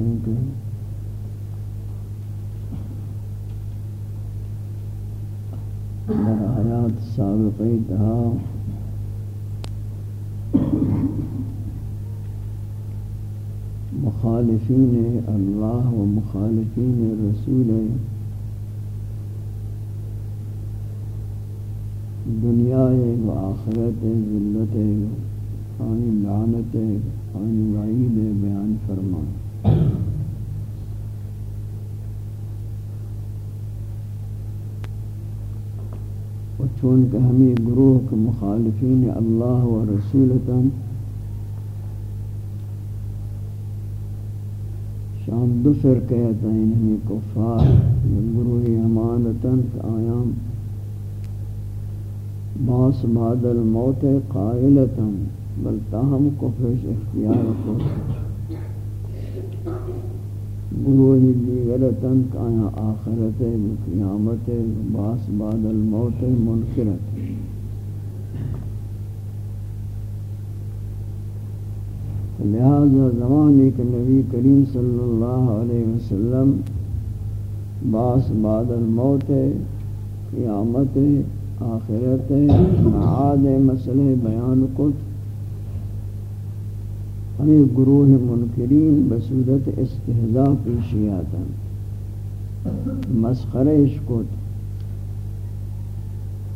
آیاتا ہمشن کے در آیات سابقی تہا مخالفین اللہ و مخالفین رسول دنیا و آخرت ذلت آنی لعنت آنی وعید بیان فرمان و چون کہ ہمیں گروہ کے مخالفین اللہ و رسولتاً شام دو فرقے ہیں ہمیں کفار گروہ امانتاً آیام باس بعد الموت قائلتاً بل تاہم کفرش اختیار کو گروہ دیگرتاً کایا آخرت قیامت باس بعد الموت منکرت۔ لہذا زمانے کے نبی کریم صلی اللہ علیہ وسلم باس بعد الموت قیامت آخرت معاد مسئلہ بیان کت۔ ہمیں گروہ منکرین بصورت استحضاء پیشیاتا مسخرش کت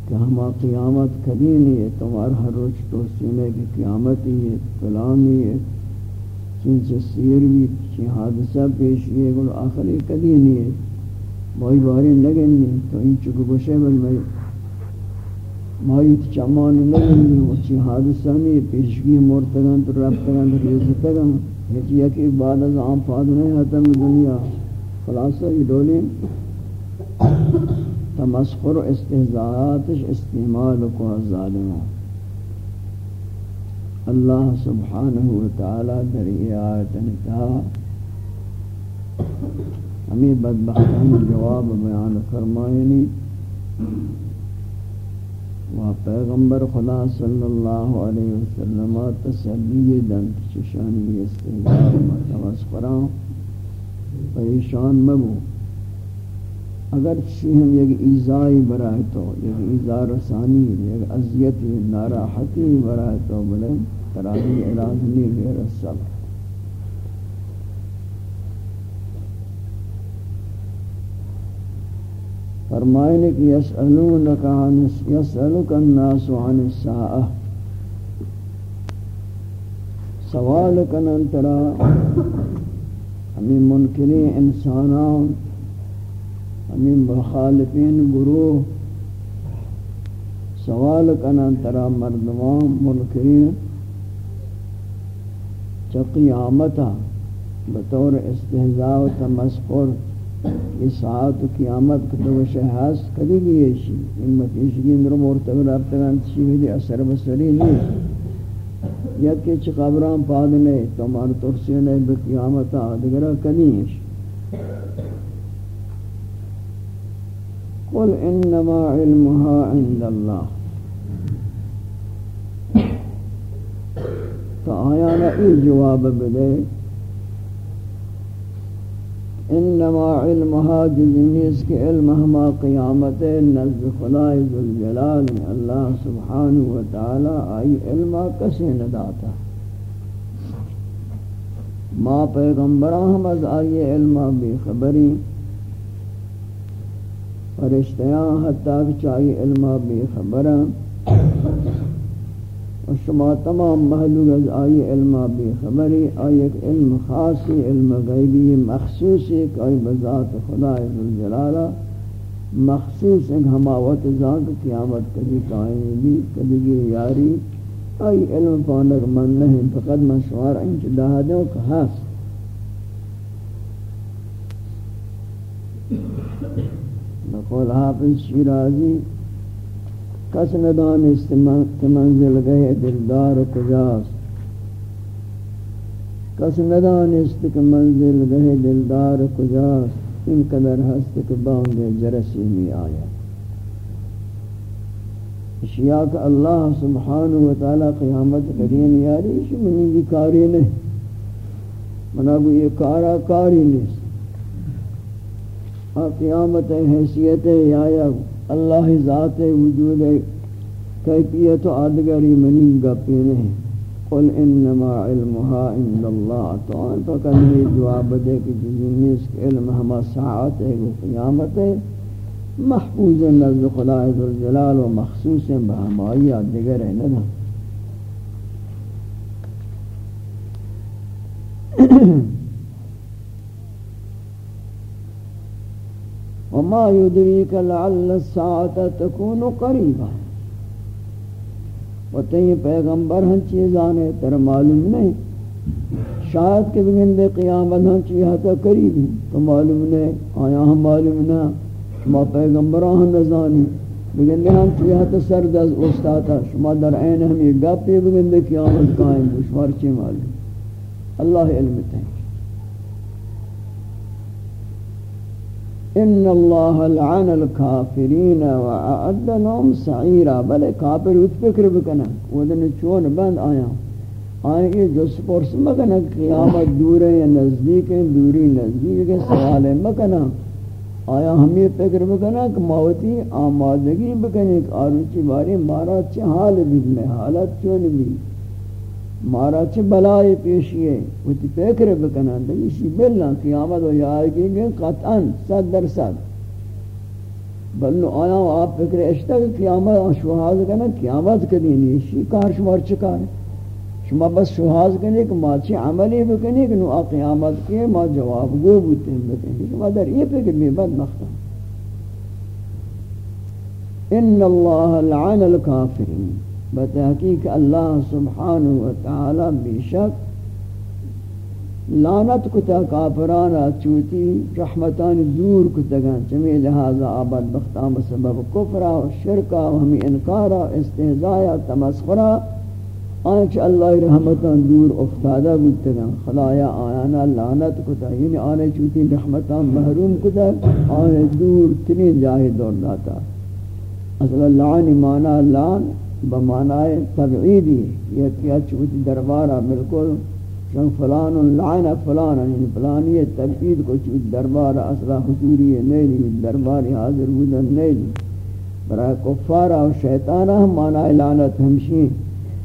کہ ہما قیامت کبھی نہیں ہے تمہارا ہر روز تو سنے کی قیامت ہی ہے، فلان ہی ہے چنچہ سیر بھی چی حادثہ پیش یہ گل آخری کدی نہیں ہے۔ مائی باری لگن نہیں تو ان چکو بشے بل میں مائی چمان لگن نہیں وہ حادثہ نہیں پیشگی مرتگان تو ربتگان تو ریزتگان یہ چیئے بعد از عام فاد نہیں حتم دنیا خلاصہ یہ دولیں تمسخر و استحضاعاتش استعمال کو ظالموں اللہ سبحانہ وتعالی در یہ آیت انتہا ہمیں بدبختان جواب بیان فرمائنی و پیغمبر خدا صلی اللہ علیہ وسلم تسلی دن چشانی استعمال متمسخران پریشان مبو۔ اگر چی ہم یک ایزائی برائے تو، یک ایزا رسانی، یک عذیتی ناراحتی برائے تو، بلے تراہی علاج نہیں غیر الصبر فرمائنے کہ یسألونک عن یسألک الناس عن الساعہ سوال کنن ترا ہمیں منکری انسانان، ہمیں مخالفین گروہ سوال کنن ترا مردمان منکرین چا قیامتا بطور استحضاء و تمسخر یہ ساعت و قیامت کتو شہاز کدی گئی شی۔ امت ایشگی اندر مرتب رابطگان تشیوی دی، اثر بسری نہیں۔ یکی چی قبران پادنے تو مار ترسینے بقیامتا دگرہ کدی شی۔ قل انما علمها عند الله تو آیا ای جواب بدے۔ انما علمها جزنیس کے علم ہما قیامت نزد خدای ذوالجلال اللہ سبحانہ وتعالی آئی علم کسے نداتا ما پیغمبران ہم از آئی علم بے خبری فرشتیاں حتی کہ چاہی علم بے خبران و شما تمام محلوگ از آئی علم بی خبری، آئی ایک علم خاصی، علم غیبی مخصوصی کہ آئی بذات خدا ذوالجلالہ مخصوص ایک ہماوت ذات قیامت کبھی قائم بھی کبھی یاری آئی علم پانک من نہیں، فقط من شوار انچ دہدوں کا حاصل نقول حافظ شیرازی کس ندانست منزل گئے، دلدار کجاس کس ندانست کہ منزل گئے، دلدار کجاس ان قدر ہست کہ بانگے جرسی میں آیا. اشیاء کہ اللہ سبحانہ وتعالی قیامت کرین یاری شو منی بھی کاری نہیں. منا کو یہ کارا کاری نہیں. قیامت حیثیت ہے یا یا اللہ ذات وجود کیفیت و آدگری منی گپی نہیں۔ قل انما علمها عند اللہ۔ تو ان تو کہنے جواب دے کہ جنیس کے علم ہما ساعت ہے، وہ قیامت ہے۔ محفوظ نزد خدا عزالجلال و مخصوص بہمائی آدگر ہے نا [clears throat] وما يدريك لعل الساعة تكون قريبا۔ و تین پیغمبر ہن چیزانے تر معلوم نہیں۔ شاید کہ بگن دے قیامت ہن چیزا تا قریب ہیں۔ تو معلوم نہیں، آیا ہم معلوم نہ۔ ما پیغمبران ہن نزانی بگن دے ہم چیزا تا سرد از استاتا شما در عین ہم ہمی گپی بگن دے قیامت قائم بشوار چی معلوم۔ اللہ علم تین ان اللہ لعن الكافرین وعد لهم سعیرا بلے کافر اس فکر بکنا ودن چون بند آیا۔ آئیں گے جو سپورس مکنا قیامت دور ہے یا نزدیک ہے، دوری نزدیک کے سوال ہے مکنا آیا ہم یہ فکر بکنا کہ موتی آمادگی بکنے کہ آروچی باری مارا چھ حال بھی، میں حالت چون بھی۔ مارا چھ بلائی پیشی ہے وہ تی پیکر بکنا دیشی بلنا قیامت و یاد کی گئے، قطعا، صد در صد۔ بلنو آیا و آپ فکر اشتا کہ قیامت شوحاز کنا، قیامت کدی نیشی کار شمار چکا ہے شما بس شہاز کرنے کہ ما چی عملی بکنے کہ نو قیامت کے ما جواب گو بوتے ہیں بکنے کہ ما در یہ فکر میں بد نختم ان اللہ لعن الكافرین بتحقیق اللہ سبحانہ وتعالی بے شک کتا کافرانا چوتی، رحمتان دور کتگان چمی لہذا آباد بختام سبب کفرہ و شرکہ و ہمیں انکارہ استہزایہ تمسخرہ آنچ اللہ رحمتان دور افتادہ بودتگان خدایا آیانا لعنت کتا یعنی آنے چوتی رحمتان محروم کتا، آنے دور تنین جاہی دور داتا۔ اصلا لعنی مانا لعن بمعنی تبعیدی یہ کیا چوتی دربارہ بالکل چون فلان لعن فلان یعنی فلانی تبعید کو چوت دربار اصلا حضوری نیلی دربار حاضر بودن نیلی برای کفارہ و شیطانہ ہم مانا لعنت ہمشی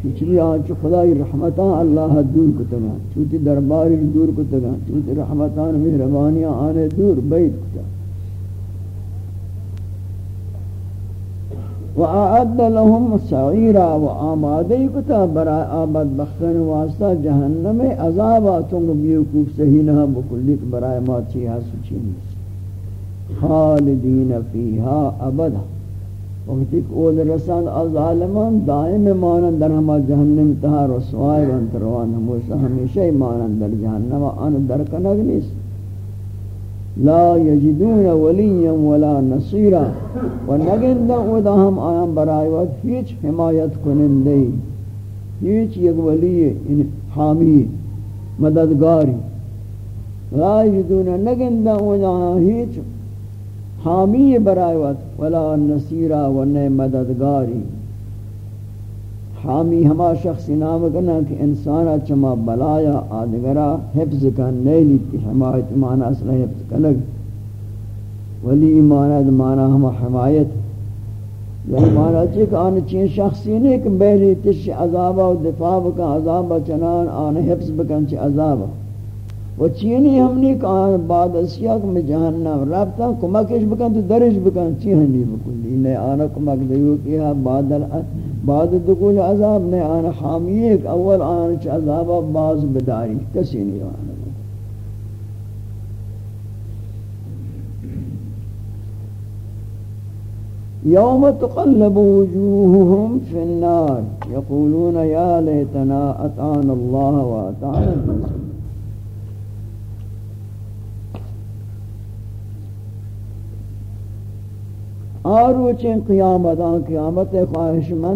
چوتی آنچ خدای رحمتان اللہ دور کتگا چوتی درباری دور کتگا چوتی رحمتان مہربانیاں آنے دور بیت کتگا وأعد لهم سعيرا وآمادي كتا براء آباد بختن واسطة جهنم عذابا تنگ بیوکوف سہینہ بکلک برای ما چیہا سچینی خالدین فیہا ابدا۔ وقتی کہ اول رسان الظالمان دائم مانن در ہما جہنم تہا رسوائی بانتروان ہموشہ ہمیشہ مانن در جہنم، آن در کنگ نیست۔ لا یجدون ولیا ولا نصیرا. و نگن دا ودا ہم آیان برای وقت ہیچ حمایت کنندے. ہیچ یک ولی حامی مددگاری. لا یجدون نگن دا ودا ہیچ حامی برای وقت ولا نصیرا و نئے مددگاری. حامی ہما شخص نام کنا کہ انسان چما بلایا آدگرا حفظ کن نیلی تی حمایت مانا اصلا حفظ کنگ ولی ایمانت مانا ہما حمایت۔ یعنی مانا چک آن چین شخصی نہیں کہ بہلی تش عذابہ و دفاع بکن عذابہ چنان، آن حفظ بکن چی عذابہ و چینی ہم نہیں کہا بعد اسیاق میں جہنم رابطہ کمکش بکن تو درش بکن چی ہنی بکلی نہیں آنا کمک دیو کیا بعد بعد دخول عذاب نے آنا حامی ایک اول آنا چھ عذاب باز بداری کسی نہیں آنا۔ يوم تقلب وجوههم في النار يقولون يا ليتنا أطعنا الله وأطعنا الرسول۔ آروچیں قیامت آن قیامت خواہش من